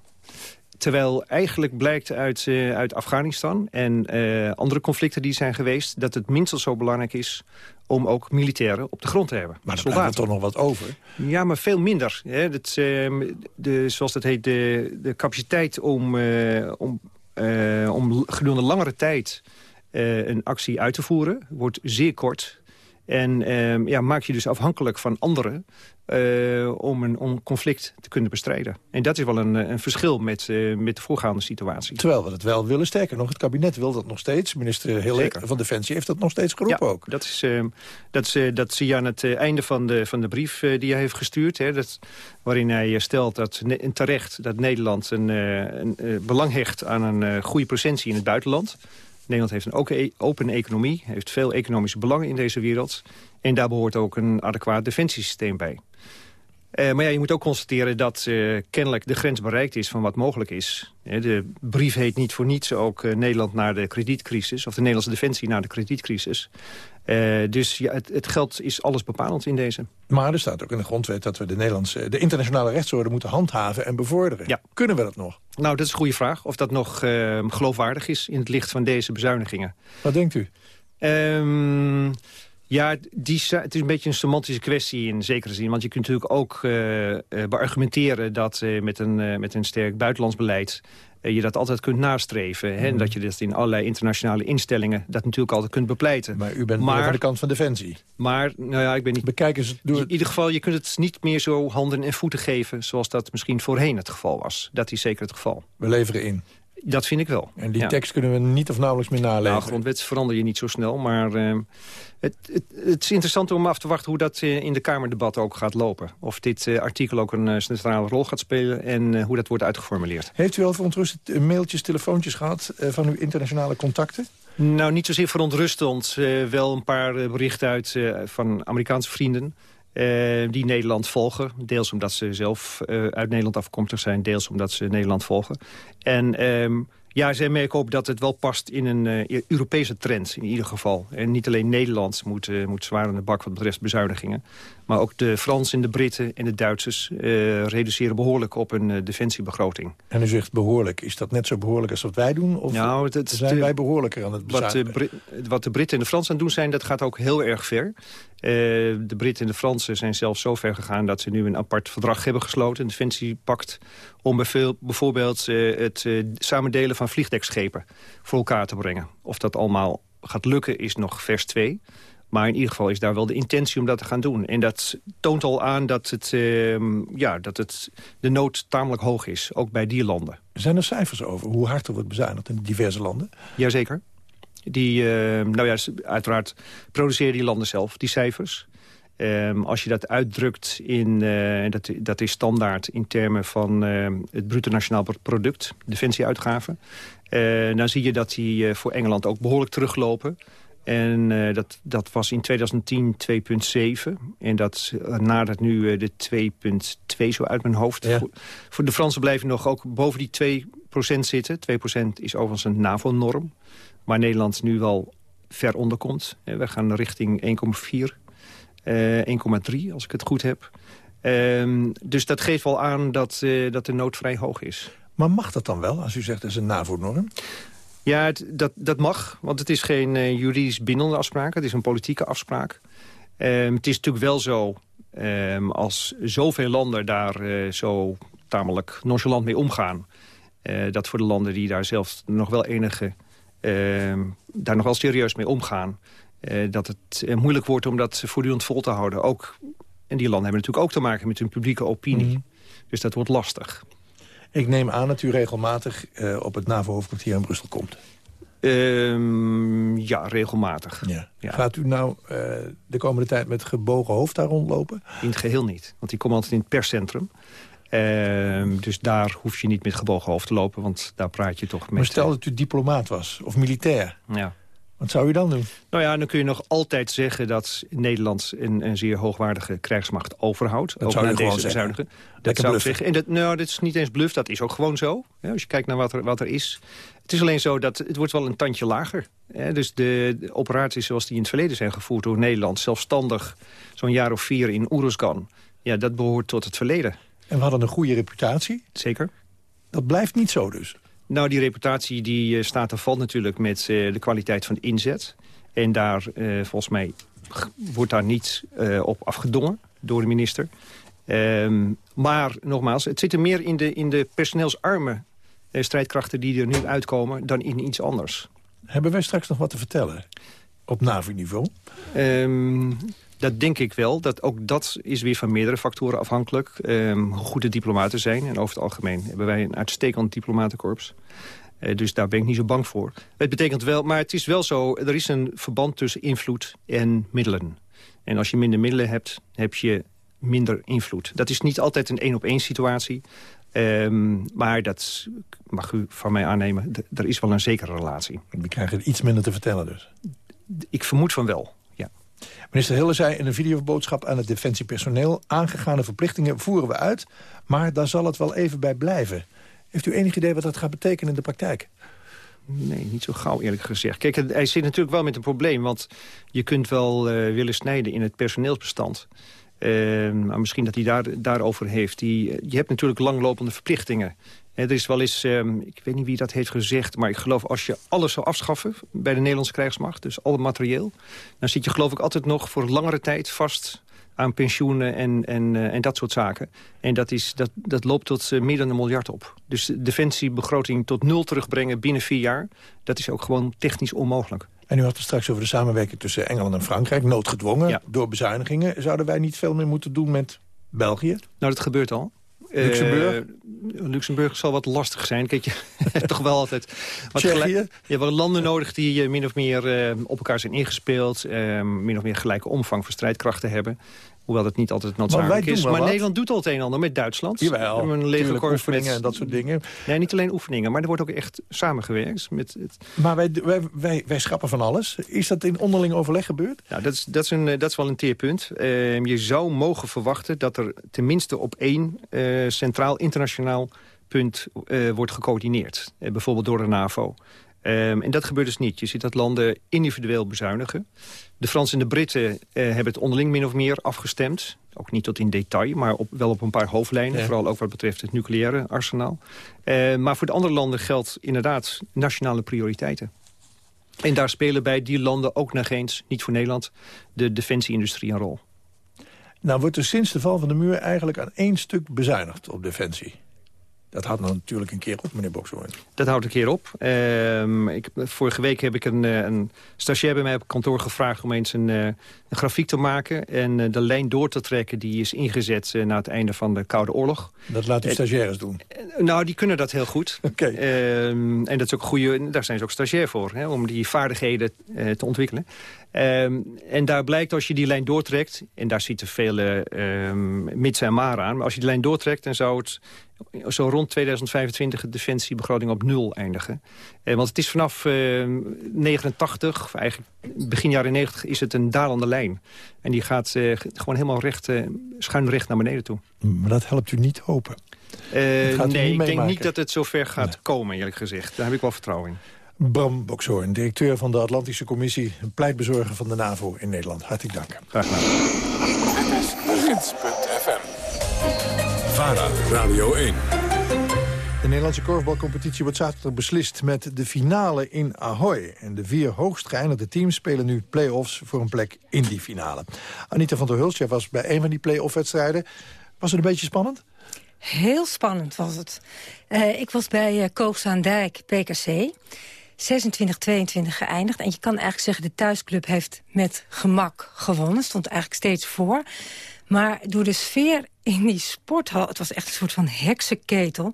Terwijl eigenlijk blijkt uit, uh, uit Afghanistan en uh, andere conflicten die zijn geweest... dat het minstens zo belangrijk is om ook militairen op de grond te hebben. Maar er blijft toch nog wat over? Ja, maar veel minder. Hè. Dat, uh, de, zoals dat heet, de, de capaciteit om, om, om gedurende langere tijd... een actie uit te voeren wordt zeer kort... En uh, ja, maak je dus afhankelijk van anderen uh, om een om conflict te kunnen bestrijden. En dat is wel een, een verschil met, uh, met de voorgaande situatie. Terwijl we het wel willen. Sterker nog, het kabinet wil dat nog steeds. Minister Hille van Defensie heeft dat nog steeds geroepen ja, ook. Dat, is, uh, dat, is, dat zie je aan het einde van de, van de brief die hij heeft gestuurd. Hè, dat, waarin hij stelt dat terecht dat Nederland een, een belang hecht aan een goede presentie in het buitenland. Nederland heeft een open economie, heeft veel economische belangen in deze wereld. En daar behoort ook een adequaat defensiesysteem bij. Uh, maar ja, je moet ook constateren dat uh, kennelijk de grens bereikt is van wat mogelijk is. Uh, de brief heet niet voor niets ook Nederland naar de kredietcrisis... of de Nederlandse defensie naar de kredietcrisis. Dus ja, het, het, geld is alles bepalend in deze. Maar er staat ook in de grondwet dat we de, Nederlandse, de internationale rechtsorde moeten handhaven en bevorderen. Ja. Kunnen we dat nog? Nou, dat is een goede vraag. Of dat nog geloofwaardig is in het licht van deze bezuinigingen. Wat denkt u? Um, ja, die, het is een beetje een semantische kwestie in zekere zin. Want je kunt natuurlijk ook uh, beargumenteren dat uh, met, een, met een sterk buitenlands beleid... je dat altijd kunt nastreven. Hè? En mhm. dat je dat in allerlei internationale instellingen... dat natuurlijk altijd kunt bepleiten. Maar u bent maar, van de kant van Defensie. Maar, nou ja, ik ben niet... Bekijk eens... Door... In ieder geval, je kunt het niet meer zo handen en voeten geven... zoals dat misschien voorheen het geval was. Dat is zeker het geval. We leveren in. Dat vind ik wel. En die tekst kunnen we niet of nauwelijks meer nalezen. Nou, grondwet verander je niet zo snel, maar uh, het, het, het, is interessant om af te wachten hoe dat uh, in de Kamerdebat ook gaat lopen. Of dit uh, artikel ook een centrale rol gaat spelen en hoe dat wordt uitgeformuleerd. Heeft u al verontrustend mailtjes, telefoontjes gehad van uw internationale contacten? Nou, niet zozeer verontrustend. wel een paar berichten uit van Amerikaanse vrienden... Uh, die Nederland volgen. Deels omdat ze zelf uh, uit Nederland afkomstig zijn. Deels omdat ze Nederland volgen. En um, Ja, zij merken ook dat het wel past in een uh, Europese trend in ieder geval. En niet alleen Nederland moet, moet zwaar aan de bak wat betreft bezuinigingen. Maar ook de Fransen, de Britten en de Duitsers reduceren behoorlijk op hun defensiebegroting. En u zegt behoorlijk. Is dat net zo behoorlijk als wat wij doen? Of nou, het, zijn wij behoorlijker aan het bezuinigen? Wat de, wat de Britten en de Fransen aan het doen zijn, dat gaat ook heel erg ver. De Britten en de Fransen zijn zelfs zo ver gegaan... dat ze nu een apart verdrag hebben gesloten, een defensiepact... om bijvoorbeeld het samendelen van vliegdekschepen voor elkaar te brengen. Of dat allemaal gaat lukken is nog vers 2. Maar in ieder geval is daar wel de intentie om dat te gaan doen. En dat toont al aan dat, het, uh, ja, dat het, de nood tamelijk hoog is, ook bij die landen. Zijn er cijfers over hoe hard er wordt bezuinigd in diverse landen? Jazeker. Die, uh, nou ja, uiteraard produceren die landen zelf, die cijfers. Um, als je dat uitdrukt in, uh, dat, dat is standaard in termen van uh, het bruto nationaal product, defensieuitgaven. Uh, dan zie je dat die voor Engeland ook behoorlijk teruglopen. En dat, dat was in 2010 2,7. En dat nadert nu de 2,2 zo uit mijn hoofd. Ja. Voor, voor, de Fransen blijven nog ook boven die 2% zitten. 2% is overigens een NAVO-norm. Waar Nederland nu wel ver onder komt. We gaan richting 1,4 1,3 als ik het goed heb. Um, dus dat geeft wel aan dat, uh, dat de nood vrij hoog is. Maar mag dat dan wel, als u zegt dat is een NAVO-norm? Ja, het, dat, dat mag, want het is geen uh, juridisch bindende afspraak. Het is een politieke afspraak. Um, het is natuurlijk wel zo, um, als zoveel landen daar uh, zo tamelijk nonchalant mee omgaan... dat voor de landen die daar zelf nog wel enige... daar nog wel serieus mee omgaan uh, dat het moeilijk wordt om dat voortdurend vol te houden. Ook, en die landen hebben natuurlijk ook te maken met hun publieke opinie. Mm. Dus dat wordt lastig. Ik neem aan dat u regelmatig uh, op het NAVO-hoofdkwartier in Brussel komt. Um, ja, regelmatig. Ja. Ja. Gaat u nou de komende tijd met gebogen hoofd daar rondlopen? In het geheel niet, want die komt altijd in het perscentrum. Uh, dus daar hoef je niet met gebogen hoofd te lopen, want daar praat je toch met... Maar stel dat u diplomaat was, of militair. Ja. Wat zou u dan doen? Nou ja, dan kun je nog altijd zeggen dat Nederland een, een zeer hoogwaardige krijgsmacht overhoudt. Dat zou je gewoon zeggen. Dat zou ik zeggen. En dat, nou, dat is niet eens bluff, dat is ook gewoon zo. Ja, als je kijkt naar wat er, wat er is. Het is alleen zo dat het wordt wel een tandje lager. Ja, dus de, de, operaties zoals die in het verleden zijn gevoerd door Nederland... zelfstandig zo'n jaar of vier in Oeruzgan... ja, dat behoort tot het verleden. En we hadden een goede reputatie. Zeker. Dat blijft niet zo dus. Nou, die reputatie die uh, staat en valt natuurlijk met uh, de kwaliteit van de inzet. En daar, uh, volgens mij, wordt daar niet op afgedongen door de minister. Um, maar, nogmaals, het zit er meer in de, in de personeelsarme strijdkrachten die er nu uitkomen... dan in iets anders. Hebben wij straks nog wat te vertellen op NAVO-niveau? Um, dat denk ik wel. Dat ook dat is weer van meerdere factoren afhankelijk. Um, hoe goed de diplomaten zijn. En over het algemeen hebben wij een uitstekend diplomatenkorps. Uh, dus daar ben ik niet zo bang voor. Het betekent wel, maar het is wel zo... er is een verband tussen invloed en middelen. En als je minder middelen hebt, heb je minder invloed. Dat is niet altijd een één-op-één situatie. Um, maar dat mag u van mij aannemen. Er is wel een zekere relatie. We krijgen iets minder te vertellen dus. Ik vermoed van wel. Minister Hille zei in een videoboodschap aan het defensiepersoneel... aangegane verplichtingen voeren we uit, maar daar zal het wel even bij blijven. Heeft u enig idee wat dat gaat betekenen in de praktijk? Nee, niet zo gauw eerlijk gezegd. Kijk, hij zit natuurlijk wel met een probleem... want je kunt wel uh, willen snijden in het personeelsbestand... Uh, maar misschien dat hij daar, daarover heeft. Die, je hebt natuurlijk langlopende verplichtingen. Er is wel eens, um, ik weet niet wie dat heeft gezegd... maar ik geloof als je alles zou afschaffen bij de Nederlandse krijgsmacht... dus al het materieel... dan zit je geloof ik altijd nog voor langere tijd vast aan pensioenen en, en, uh, en dat soort zaken. En dat, is, dat, dat loopt tot uh, meer dan een miljard op. Dus de defensiebegroting tot nul terugbrengen binnen vier jaar... dat is ook gewoon technisch onmogelijk. En u had het straks over de samenwerking tussen Engeland en Frankrijk. Noodgedwongen ja. door bezuinigingen. Zouden wij niet veel meer moeten doen met België? Nou, dat gebeurt al. Luxemburg? Uh, Luxemburg zal wat lastig zijn. Kijk, je hebt toch wel altijd... Wat? Je hebt wel landen nodig die uh, min of meer uh, op elkaar zijn ingespeeld. min of meer gelijke omvang van strijdkrachten hebben. Hoewel dat niet altijd noodzakelijk is. Maar wat. Nederland doet al het een en ander met Duitsland. Jawel, We hebben een oefeningen met... en dat soort dingen. Nee, niet alleen oefeningen, maar er wordt ook echt samengewerkt. Met het... Maar wij, wij, wij, wij schrappen van alles. Is dat in onderling overleg gebeurd? Nou, dat is, dat is, een, dat is wel een teerpunt. Uh, je zou mogen verwachten dat er tenminste op één uh, centraal internationaal punt uh, wordt gecoördineerd. Bijvoorbeeld door de NAVO. Um, en dat gebeurt dus niet. Je ziet dat landen individueel bezuinigen. De Fransen en de Britten uh, hebben het onderling min of meer afgestemd. Ook niet tot in detail, maar op, wel op een paar hoofdlijnen. Ja. Vooral ook wat betreft het nucleaire arsenaal. Uh, maar voor de andere landen geldt inderdaad nationale prioriteiten. En daar spelen bij die landen ook nog eens, niet voor Nederland, de defensieindustrie een rol. Nou wordt er sinds de val van de muur eigenlijk aan één stuk bezuinigd op defensie. Dat houdt natuurlijk een keer op, meneer Bokshoorn. Dat houdt een keer op. Uh, ik, vorige week heb ik een, een stagiair bij mij op kantoor gevraagd... om eens een, een grafiek te maken en uh, de lijn door te trekken... die is ingezet na het einde van de Koude Oorlog. Dat laat u stagiaires doen? nou, die kunnen dat heel goed. Oké. Okay. Ehm, en dat is ook goede, daar zijn ze ook stagiair voor, hè, om die vaardigheden te ontwikkelen. Um, en daar blijkt als je die lijn doortrekt... en daar zitten vele um, mits en maren aan... maar als je die lijn doortrekt... dan zou het zo rond 2025 de defensiebegroting op nul eindigen. Uh, want het is vanaf uh, 89, eigenlijk begin jaren 90... is het een dalende lijn. En die gaat uh, gewoon helemaal recht, schuin recht naar beneden toe. Maar dat helpt u niet hopen? nee, ik denk niet dat het zover gaat nee. komen, eerlijk gezegd. Daar heb ik wel vertrouwen in. Bram Bokshoorn, directeur van de Atlantische Commissie... pleitbezorger van de NAVO in Nederland. Hartelijk dank. Graag gedaan. Gids.fm VARA, Radio 1. De Nederlandse korfbalcompetitie wordt zaterdag beslist met de finale in Ahoy. En de vier hoogst geëindigde teams spelen nu play-offs voor een plek in die finale. Anita van der Hulst, jij was bij een van die play-off wedstrijden. Was het een beetje spannend? Heel spannend was het. Uh, ik was bij uh, Koogsaandijk, PKC. 26-22 geëindigd. En je kan eigenlijk zeggen, de thuisclub heeft met gemak gewonnen. Stond eigenlijk steeds voor. Maar door de sfeer in die sporthal... het was echt een soort van heksenketel...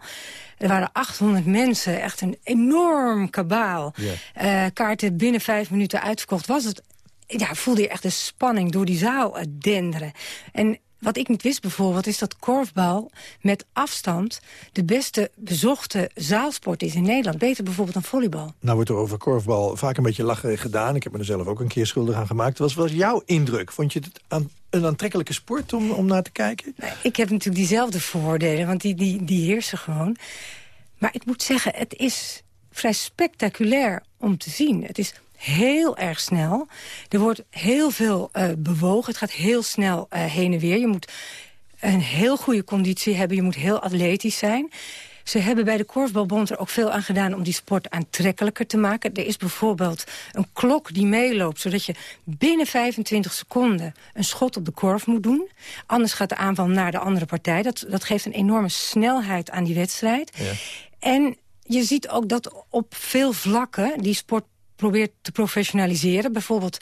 Er waren 800 mensen, echt een enorm kabaal. Yeah. Uh, kaarten binnen vijf minuten uitverkocht. Was het, ja, voelde je echt de spanning door die zaal denderen. En wat ik niet wist bijvoorbeeld is dat korfbal met afstand... de beste bezochte zaalsport is in Nederland. Beter bijvoorbeeld dan volleybal. Nou wordt er over korfbal vaak een beetje lachen gedaan. Ik heb me er zelf ook een keer schuldig aan gemaakt. Wat was jouw indruk? Vond je het aan, een aantrekkelijke sport om, om naar te kijken? Nee, ik heb natuurlijk diezelfde vooroordelen, want die, die, die heersen gewoon. Maar ik moet zeggen, het is vrij spectaculair om te zien. Het is heel erg snel. Er wordt heel veel uh, bewogen. Het gaat heel snel uh, heen en weer. Je moet een heel goede conditie hebben. Je moet heel atletisch zijn. Ze hebben bij de Korfbalbond er ook veel aan gedaan om die sport aantrekkelijker te maken. Er is bijvoorbeeld een klok die meeloopt, zodat je binnen 25 seconden een schot op de korf moet doen. Anders gaat de aanval naar de andere partij. Dat, dat geeft een enorme snelheid aan die wedstrijd. Ja. En je ziet ook dat op veel vlakken die sport probeert te professionaliseren. Bijvoorbeeld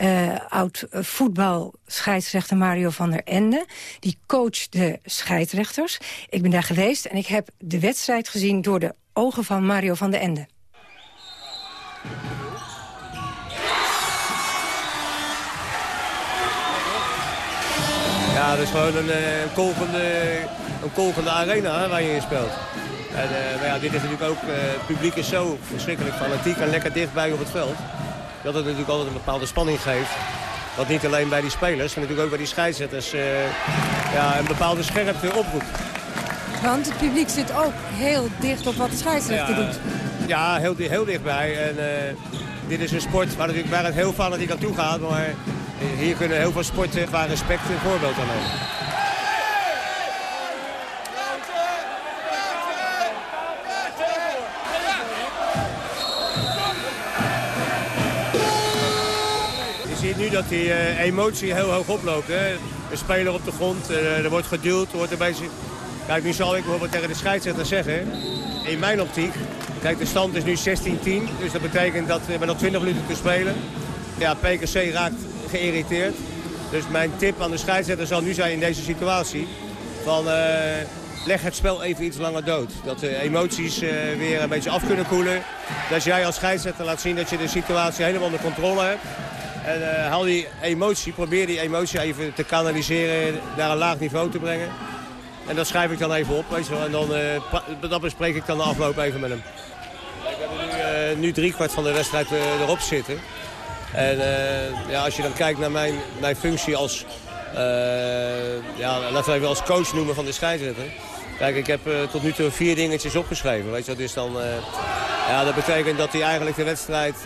uh, oud voetbalscheidsrechter Mario van der Ende. Die coacht de scheidsrechters. Ik ben daar geweest en ik heb de wedstrijd gezien door de ogen van Mario van der Ende. Ja, dat is gewoon een, een, kolkende, een kolkende arena waar je in speelt. En, uh, maar ja, dit is natuurlijk ook, uh, het publiek is zo verschrikkelijk fanatiek en lekker dichtbij op het veld. Dat het natuurlijk altijd een bepaalde spanning geeft. Wat niet alleen bij die spelers, maar natuurlijk ook bij die scheidsrechters uh, ja, een bepaalde scherpte oproept. Want het publiek zit ook heel dicht op wat de scheidsrechter ja, doet. Ja, heel, heel dichtbij. En dit is een sport waar, natuurlijk, waar het heel fanatiek aan toe gaat. Maar hier kunnen heel veel sporten qua respect een voorbeeld aan nemen. Dat die uh, emotie heel hoog oploopt. Hè. De speler op de grond, uh, er wordt geduwd, er wordt een beetje... Kijk, nu zal ik bijvoorbeeld tegen de scheidsrechter zeggen, in mijn optiek... Kijk, de stand is nu 16-10, dus dat betekent dat we nog 20 minuten te spelen. Ja, PKC raakt geïrriteerd. Dus mijn tip aan de scheidsrechter zal nu zijn in deze situatie... van uh, leg het spel even iets langer dood. Dat de emoties weer een beetje af kunnen koelen. Dat jij als scheidsrechter laat zien dat je de situatie helemaal onder controle hebt. En uh, haal die emotie, probeer die emotie even te kanaliseren, naar een laag niveau te brengen. En dat schrijf ik dan even op, weet je wel. En dan, uh, dat bespreek ik dan de afloop even met hem. We hebben nu, uh, nu drie kwart van de wedstrijd erop zitten. En ja, als je dan kijkt naar mijn, mijn functie als, ja, laten we even als coach noemen van de scheidsrechter. Kijk, ik heb tot nu toe vier dingetjes opgeschreven. Weet je, dus dan, ja, dat betekent dat hij eigenlijk de wedstrijd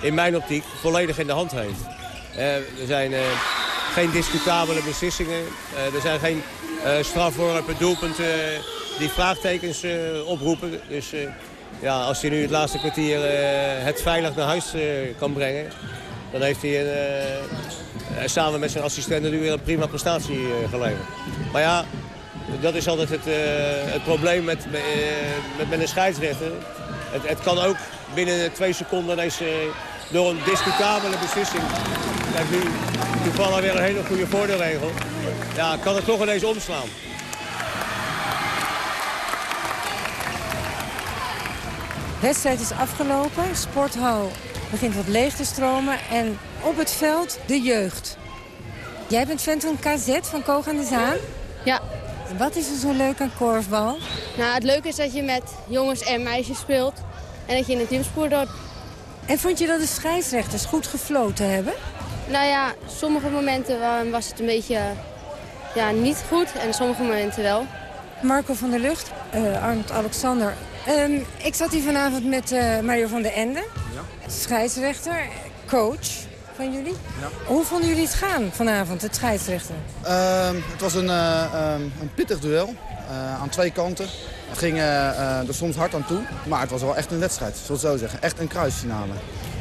in mijn optiek volledig in de hand heeft. er zijn geen discutabele beslissingen. er zijn geen strafworpen, doelpunten die vraagtekens oproepen. Dus ja, als hij nu het laatste kwartier het veilig naar huis kan brengen... dan heeft hij samen met zijn assistenten nu weer een prima prestatie geleverd. Maar ja, dat is altijd het, het probleem met, met, met een scheidsrechter. Het, het kan ook binnen twee seconden ineens door een discutabele beslissing. Kijk, nu toevallig weer een hele goede voordeelregel. Ja, kan het toch ineens omslaan. De wedstrijd is afgelopen. Sporthal begint wat leeg te stromen. En op het veld de jeugd. Jij bent fan van KZ van Koog aan de Zaan? Ja. Wat is er zo leuk aan korfbal? Nou, het leuke is dat je met jongens en meisjes speelt. En dat je in een teamspoor doet. En vond je dat de scheidsrechters goed gefloten hebben? Nou ja, sommige momenten was het een beetje ja, niet goed en sommige momenten wel. Marco van der Lucht, uh, Arnold Alexander. Um, ik zat hier vanavond met uh, Mario van der Ende, ja. scheidsrechter, coach van jullie. Ja. Hoe vonden jullie het gaan vanavond, het scheidsrechter? Uh, het was een, uh, een pittig duel aan twee kanten. Het ging er soms hard aan toe, maar het was wel echt een wedstrijd, zal ik zo zeggen. Echt een kruisfinale.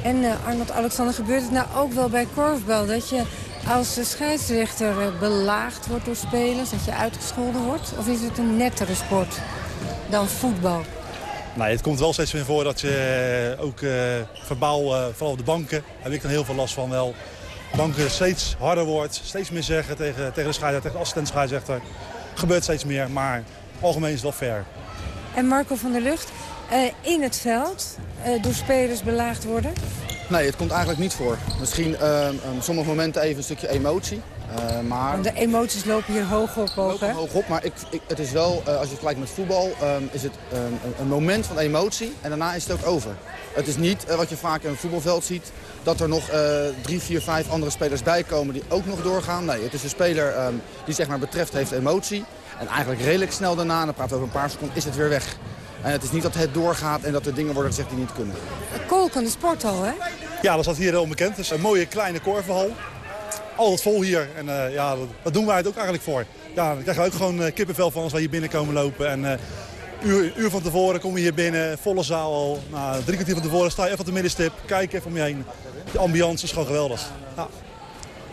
En Arnold Alexander, gebeurt het nou ook wel bij korfbal dat je als de scheidsrechter belaagd wordt door spelers, dat je uitgescholden wordt? Of is het een nettere sport dan voetbal? Nee, het komt wel steeds meer voor dat je uh, ook uh, verbaal, uh, vooral op de banken, heb ik dan heel veel last van wel. Banken steeds harder wordt, steeds meer zeggen tegen, tegen de scheidsrechter, tegen de assistent scheidsrechter. Gebeurt steeds meer, maar algemeen is het wel fair. En Marco van der Lucht, in het veld door spelers belaagd worden? Nee, het komt eigenlijk niet voor. Misschien sommige momenten even een stukje emotie. Uh, maar... De emoties lopen hier hoog op ook, hè? hoog op, maar ik, ik, het is wel, uh, als je het vergelijkt met voetbal, um, is het um, een, een, moment van emotie en daarna is het ook over. Het is niet uh, wat je vaak in een voetbalveld ziet, dat er nog drie, vier, vijf andere spelers bij komen die ook nog doorgaan. Nee, het is een speler um, die zeg maar betreft heeft emotie. En eigenlijk redelijk snel daarna, dan praten we over een paar seconden, is het weer weg. En het is niet dat het doorgaat en dat er dingen worden gezegd die niet kunnen. Kolk aan de sporthal, hè? Ja, dat staat hier heel onbekend. Het is een mooie kleine korvenhal altijd vol hier. En uh, ja, dat, dat, doen wij het ook eigenlijk voor. Ja, dan krijgen we ook gewoon uh, kippenvel van als wij hier binnenkomen lopen. En uh, uur, uur van tevoren kom je hier binnen, volle zaal al. Nou, drie kwartier van tevoren sta je even op de middenstip, kijk even om je heen. De ambiance is gewoon geweldig. Ja.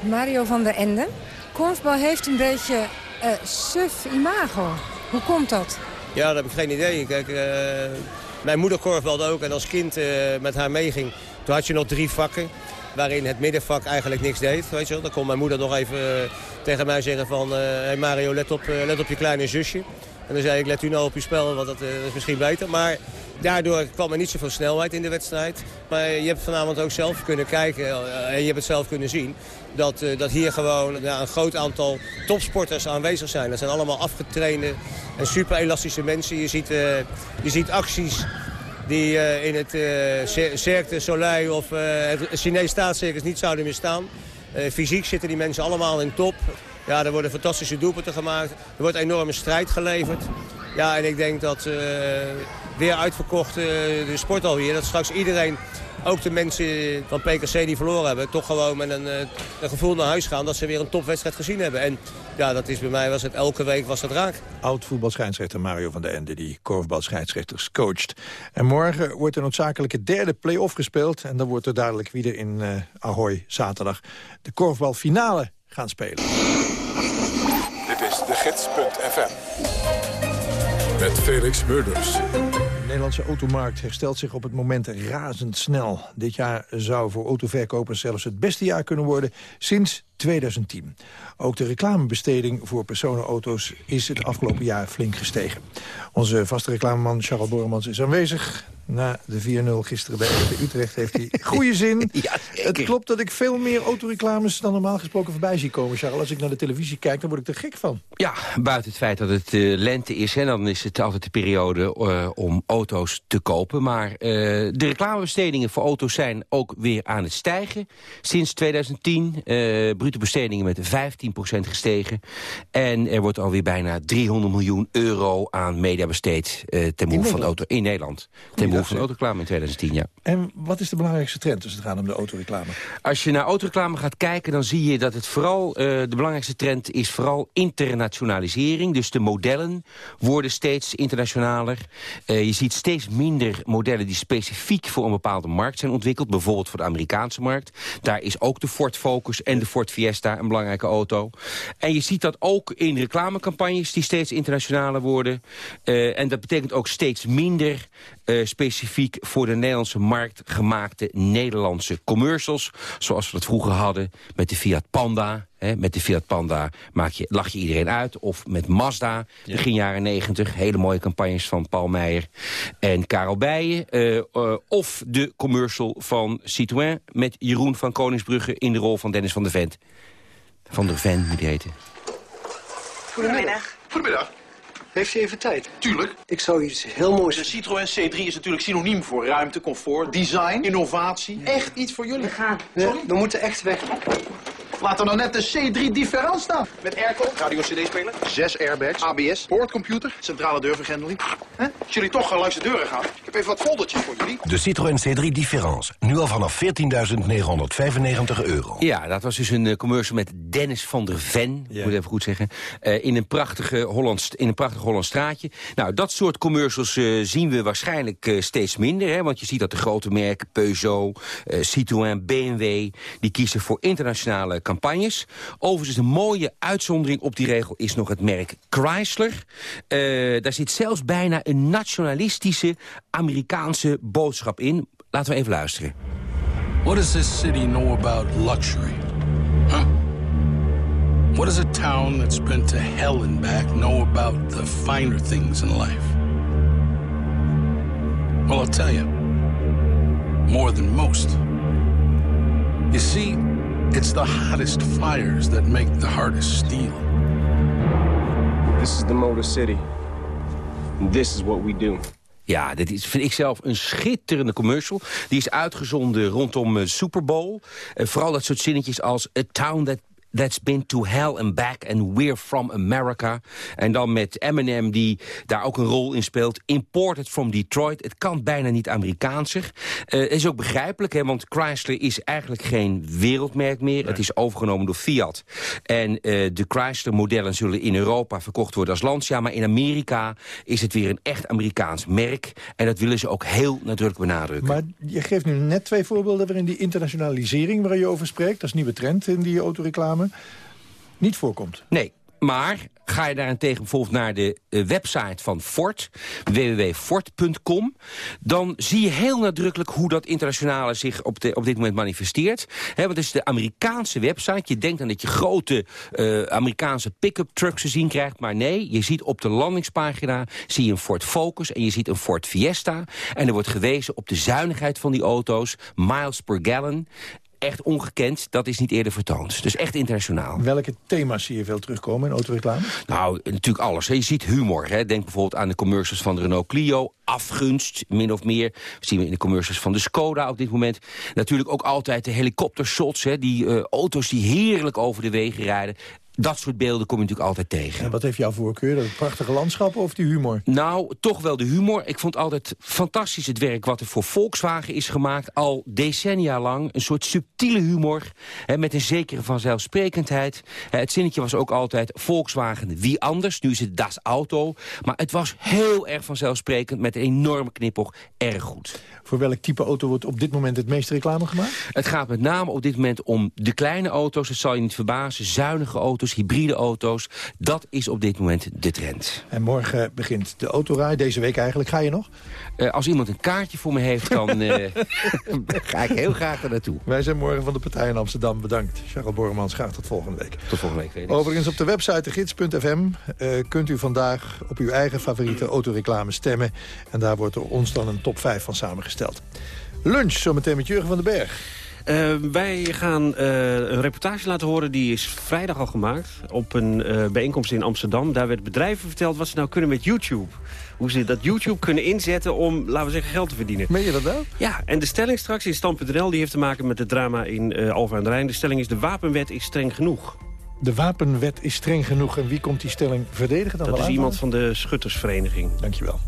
Mario van der Ende. Korfbal heeft een beetje uh, suf imago. Hoe komt dat? Ja, dat heb ik geen idee. Kijk, mijn moeder korfbalde ook en als kind met haar meeging. Toen had je nog drie vakken waarin het middenvak eigenlijk niks deed. Weet je wel. Dan kon mijn moeder nog even uh, tegen mij zeggen van... Uh, hey Mario, let op, uh, let op je kleine zusje. En dan zei ik, let u nou op je spel, want dat is misschien beter. Maar daardoor kwam er niet zoveel snelheid in de wedstrijd. Maar je hebt vanavond ook zelf kunnen kijken en je hebt het zelf kunnen zien... dat, dat hier gewoon een groot aantal topsporters aanwezig zijn. Dat zijn allemaal afgetrainde en super elastische mensen. Je ziet, je ziet acties die uh, in het uh, Cirque du Soleil of uh, het Chinees staatscircus niet zouden meer staan. fysiek zitten die mensen allemaal in top. Ja, er worden fantastische doelpunten gemaakt. Er wordt enorme strijd geleverd. Ja, en ik denk dat weer uitverkocht de sport alweer. Dat straks iedereen ook de mensen van PKC die verloren hebben... toch gewoon met een, een, gevoel naar huis gaan dat ze weer een topwedstrijd gezien hebben. En ja, dat is bij mij was het elke week was dat raak. Oud-voetbalscheidsrechter Mario van der Ende, die korfbalscheidsrechters coacht. En morgen wordt er noodzakelijke derde play-off gespeeld. En dan wordt er duidelijk wie er in uh, Ahoy zaterdag de korfbalfinale gaan spelen. Dit is de gids.fm. Met Felix Murders. De Nederlandse automarkt herstelt zich op het moment razendsnel. Dit jaar zou voor autoverkopers zelfs het beste jaar kunnen worden sinds 2010. Ook de reclamebesteding voor personenauto's is het afgelopen jaar flink gestegen. Onze vaste reclameman Charles Borremans is aanwezig. Na de 4-0 gisteren bij FC Utrecht heeft hij goede zin. het klopt dat ik veel meer autoreclames dan normaal gesproken voorbij zie komen, Charles. Als ik naar de televisie kijk, dan word ik er gek van. Ja, buiten het feit dat het uh, lente is... en dan is het altijd de periode uh, om auto's te kopen. Maar uh, de reclamebestedingen voor auto's zijn ook weer aan het stijgen. Sinds 2010 bruto bestedingen met 15% gestegen. En er wordt alweer bijna 300 miljoen euro aan media besteed... ten behoeve van de auto in Nederland. Ten behoeve van autoreclame in 2010, ja. En wat is de belangrijkste trend als het gaat om de autoreclame? Als je naar autoreclame gaat kijken, dan zie je dat het vooral... de belangrijkste trend is vooral internationalisering. Dus de modellen worden steeds internationaler. Uh, je ziet steeds minder modellen die specifiek voor een bepaalde markt zijn ontwikkeld. Bijvoorbeeld voor de Amerikaanse markt. Daar is ook de Ford Focus en de Ford Fiesta een belangrijke auto. En je ziet dat ook in reclamecampagnes die steeds internationaler worden. Uh, en dat betekent ook steeds minder uh, specifiek voor de Nederlandse markt gemaakte Nederlandse commercials. Zoals we dat vroeger hadden met de Fiat Panda. Hè, met de Fiat Panda maak je, lach je iedereen uit. Of met Mazda, begin jaren negentig. Hele mooie campagnes van Paul Meijer en Karel Bijen. Uh, uh, of de commercial van Citroën met Jeroen van Koningsbrugge... in de rol van Dennis van der Vent. Van der Ven moet hij heten. Goedemiddag. Goedemiddag. Heeft u even tijd? Tuurlijk. Ik zou iets heel moois... De Citroën C3 is natuurlijk synoniem voor ruimte, comfort, design, innovatie. Echt iets voor jullie. We gaan. Sorry? we moeten echt weg. Laat er nou net de C3 Different staan. Met airco, radio-cd-speler, 6 airbags, ABS, boordcomputer, centrale deurvergrendeling. Hè? Als jullie toch langs de deuren gaan, ik heb even wat foldertjes voor jullie. De Citroën C3 Difference, nu al vanaf 14.995 euro. Ja, dat was dus een uh, commercial met Dennis van der Ven, ja. moet ik even goed zeggen. Uh, in, een prachtige Hollands, in een prachtig Hollands straatje. Nou, dat soort commercials uh, zien we waarschijnlijk steeds minder. Hè, want je ziet dat de grote merken, Peugeot, Citroën, BMW... die kiezen voor internationale campagnes. Overigens een mooie uitzondering op die regel is nog het merk Chrysler. Uh, daar zit zelfs bijna een nationalistische Amerikaanse boodschap in. Laten we even luisteren. What does this city know about luxury? Huh? What does a town that's been to hell and back know about the finer things in life? Well, I'll tell you. More than most. You see, It's the hottest fires that make the hardest steel. This is the Motor City. This is what we do. Ja, dit is, vind ik zelf een schitterende commercial. Die is uitgezonden rondom uh, Super Bowl. Uh, vooral dat soort zinnetjes als... A town that That's Been to Hell and Back and We're From America. En dan met Eminem die daar ook een rol in speelt. Imported from Detroit. Het kan bijna niet Amerikaanser. Uh, is ook begrijpelijk, hè, want Chrysler is eigenlijk geen wereldmerk meer. Nee. Het is overgenomen door Fiat. En uh, de Chrysler-modellen zullen in Europa verkocht worden als Lancia. Maar in Amerika is het weer een echt Amerikaans merk. En dat willen ze ook heel nadrukkelijk benadrukken. Maar je geeft nu net twee voorbeelden waarin die internationalisering waar je over spreekt... dat is een nieuwe trend in die autoreclame niet voorkomt. Nee, maar ga je daarentegen bijvoorbeeld naar de uh, website van Ford, www.ford.com... dan zie je heel nadrukkelijk hoe dat internationale zich op, de, op dit moment manifesteert. Want het is de Amerikaanse website. Je denkt dan dat je grote uh, Amerikaanse pick-up trucks te zien krijgt. Maar nee, je ziet op de landingspagina zie je een Ford Focus en je ziet een Ford Fiesta. En er wordt gewezen op de zuinigheid van die auto's, miles per gallon echt ongekend. Dat is niet eerder vertoond. Dus echt internationaal. Welke thema's zie je veel terugkomen in autoreclame? Nou, natuurlijk alles. Hè. Je ziet humor. Hè. Denk bijvoorbeeld aan de commercials van de Renault Clio. Afgunst, min of meer. Dat zien we in de commercials van de Skoda op dit moment. Natuurlijk ook altijd de helikoptershots. Hè. Die uh, auto's die heerlijk over de wegen rijden dat soort beelden kom je natuurlijk altijd tegen. En wat heeft jouw voorkeur? Dat prachtige landschappen of die humor? Nou, toch wel de humor. Ik vond altijd fantastisch het werk wat er voor Volkswagen is gemaakt. Al decennia lang. Een soort subtiele humor. Hè, met een zekere vanzelfsprekendheid. Het zinnetje was ook altijd Volkswagen wie anders. Nu is het Das Auto. Maar het was heel erg vanzelfsprekend. Met een enorme knipoog. Erg goed. Voor welk type auto wordt op dit moment het meeste reclame gemaakt? Het gaat met name op dit moment om de kleine auto's. Het zal je niet verbazen. Zuinige auto's auto's, hybride auto's. Dat is op dit moment de trend. En morgen begint de autorij, deze week eigenlijk. Ga je nog? Uh, als iemand een kaartje voor me heeft, dan uh, ga ik heel graag er naartoe. Wij zijn morgen van de partij in Amsterdam. Bedankt. Charles Borremans, graag tot volgende week. Tot volgende week. Overigens op de website gids.fm uh, kunt u vandaag op uw eigen favoriete autoreclame stemmen. En daar wordt er ons dan een top 5 van samengesteld. Lunch, zometeen met Jurgen van den Berg. Uh, wij gaan uh, een reportage laten horen, die is vrijdag al gemaakt... op een uh, bijeenkomst in Amsterdam. Daar werd bedrijven verteld wat ze nou kunnen met YouTube. Hoe ze dat YouTube kunnen inzetten om, laten we zeggen, geld te verdienen. Meen je dat wel? Ja, en de stelling straks in Stand.nl... die heeft te maken met het drama in uh, Alfa aan de Rijn. De stelling is, de wapenwet is streng genoeg. De wapenwet is streng genoeg. En wie komt die stelling verdedigen dan Dat wel is iemand van de schuttersvereniging. Dankjewel.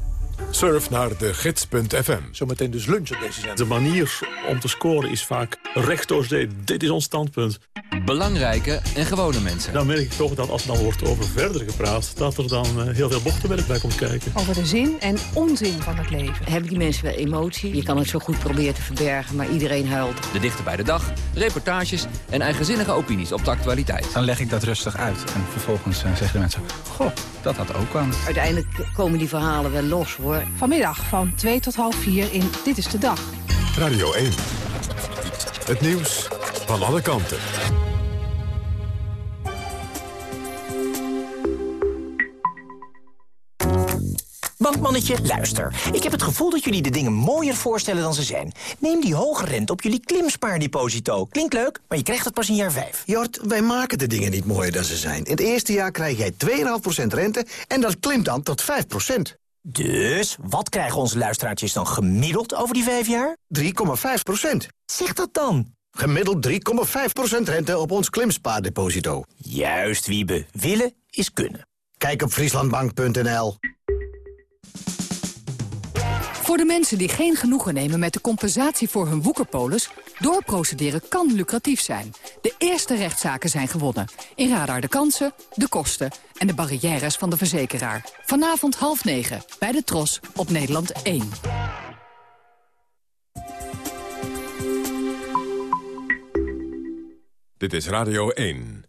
Surf naar de gids.fm. Zometeen dus lunch op deze zender. De manier om te scoren is vaak recht door zee. Dit is ons standpunt. Belangrijke en gewone mensen. Dan merk ik toch dat als er dan wordt over verder gepraat... dat er dan uh, heel veel bochtenwerk bij komt kijken. Over de zin en onzin van het leven. Hebben die mensen wel emotie? Je kan het zo goed proberen te verbergen, maar iedereen huilt. De dichter bij de dag, reportages en eigenzinnige opinies op de actualiteit. Dan leg ik dat rustig uit en vervolgens uh, zeggen de mensen... Goh, dat had ook aan. Uiteindelijk komen die verhalen wel los, hoor. Vanmiddag van 2 tot half 4 in Dit is de Dag. Radio 1. Het nieuws van alle kanten. Bankmannetje, luister. Ik heb het gevoel dat jullie de dingen mooier voorstellen dan ze zijn. Neem die hoge rente op jullie klimspaardeposito. Klinkt leuk, maar je krijgt het pas in jaar 5. Jort, wij maken de dingen niet mooier dan ze zijn. In het eerste jaar krijg jij 2,5% rente en dat klimt dan tot 5%. Dus, wat krijgen onze luisteraartjes dan gemiddeld over die vijf jaar? 3,5% Zeg dat dan. Gemiddeld 3,5% rente op ons klimspaardeposito. Juist, Wiebe. Willen is kunnen. Kijk op frieslandbank.nl. Voor de mensen die geen genoegen nemen met de compensatie voor hun woekerpolis... doorprocederen kan lucratief zijn. De eerste rechtszaken zijn gewonnen. In Radar de kansen, de kosten en de barrières van de verzekeraar. Vanavond half negen bij de Tros op Nederland 1. Dit is Radio 1.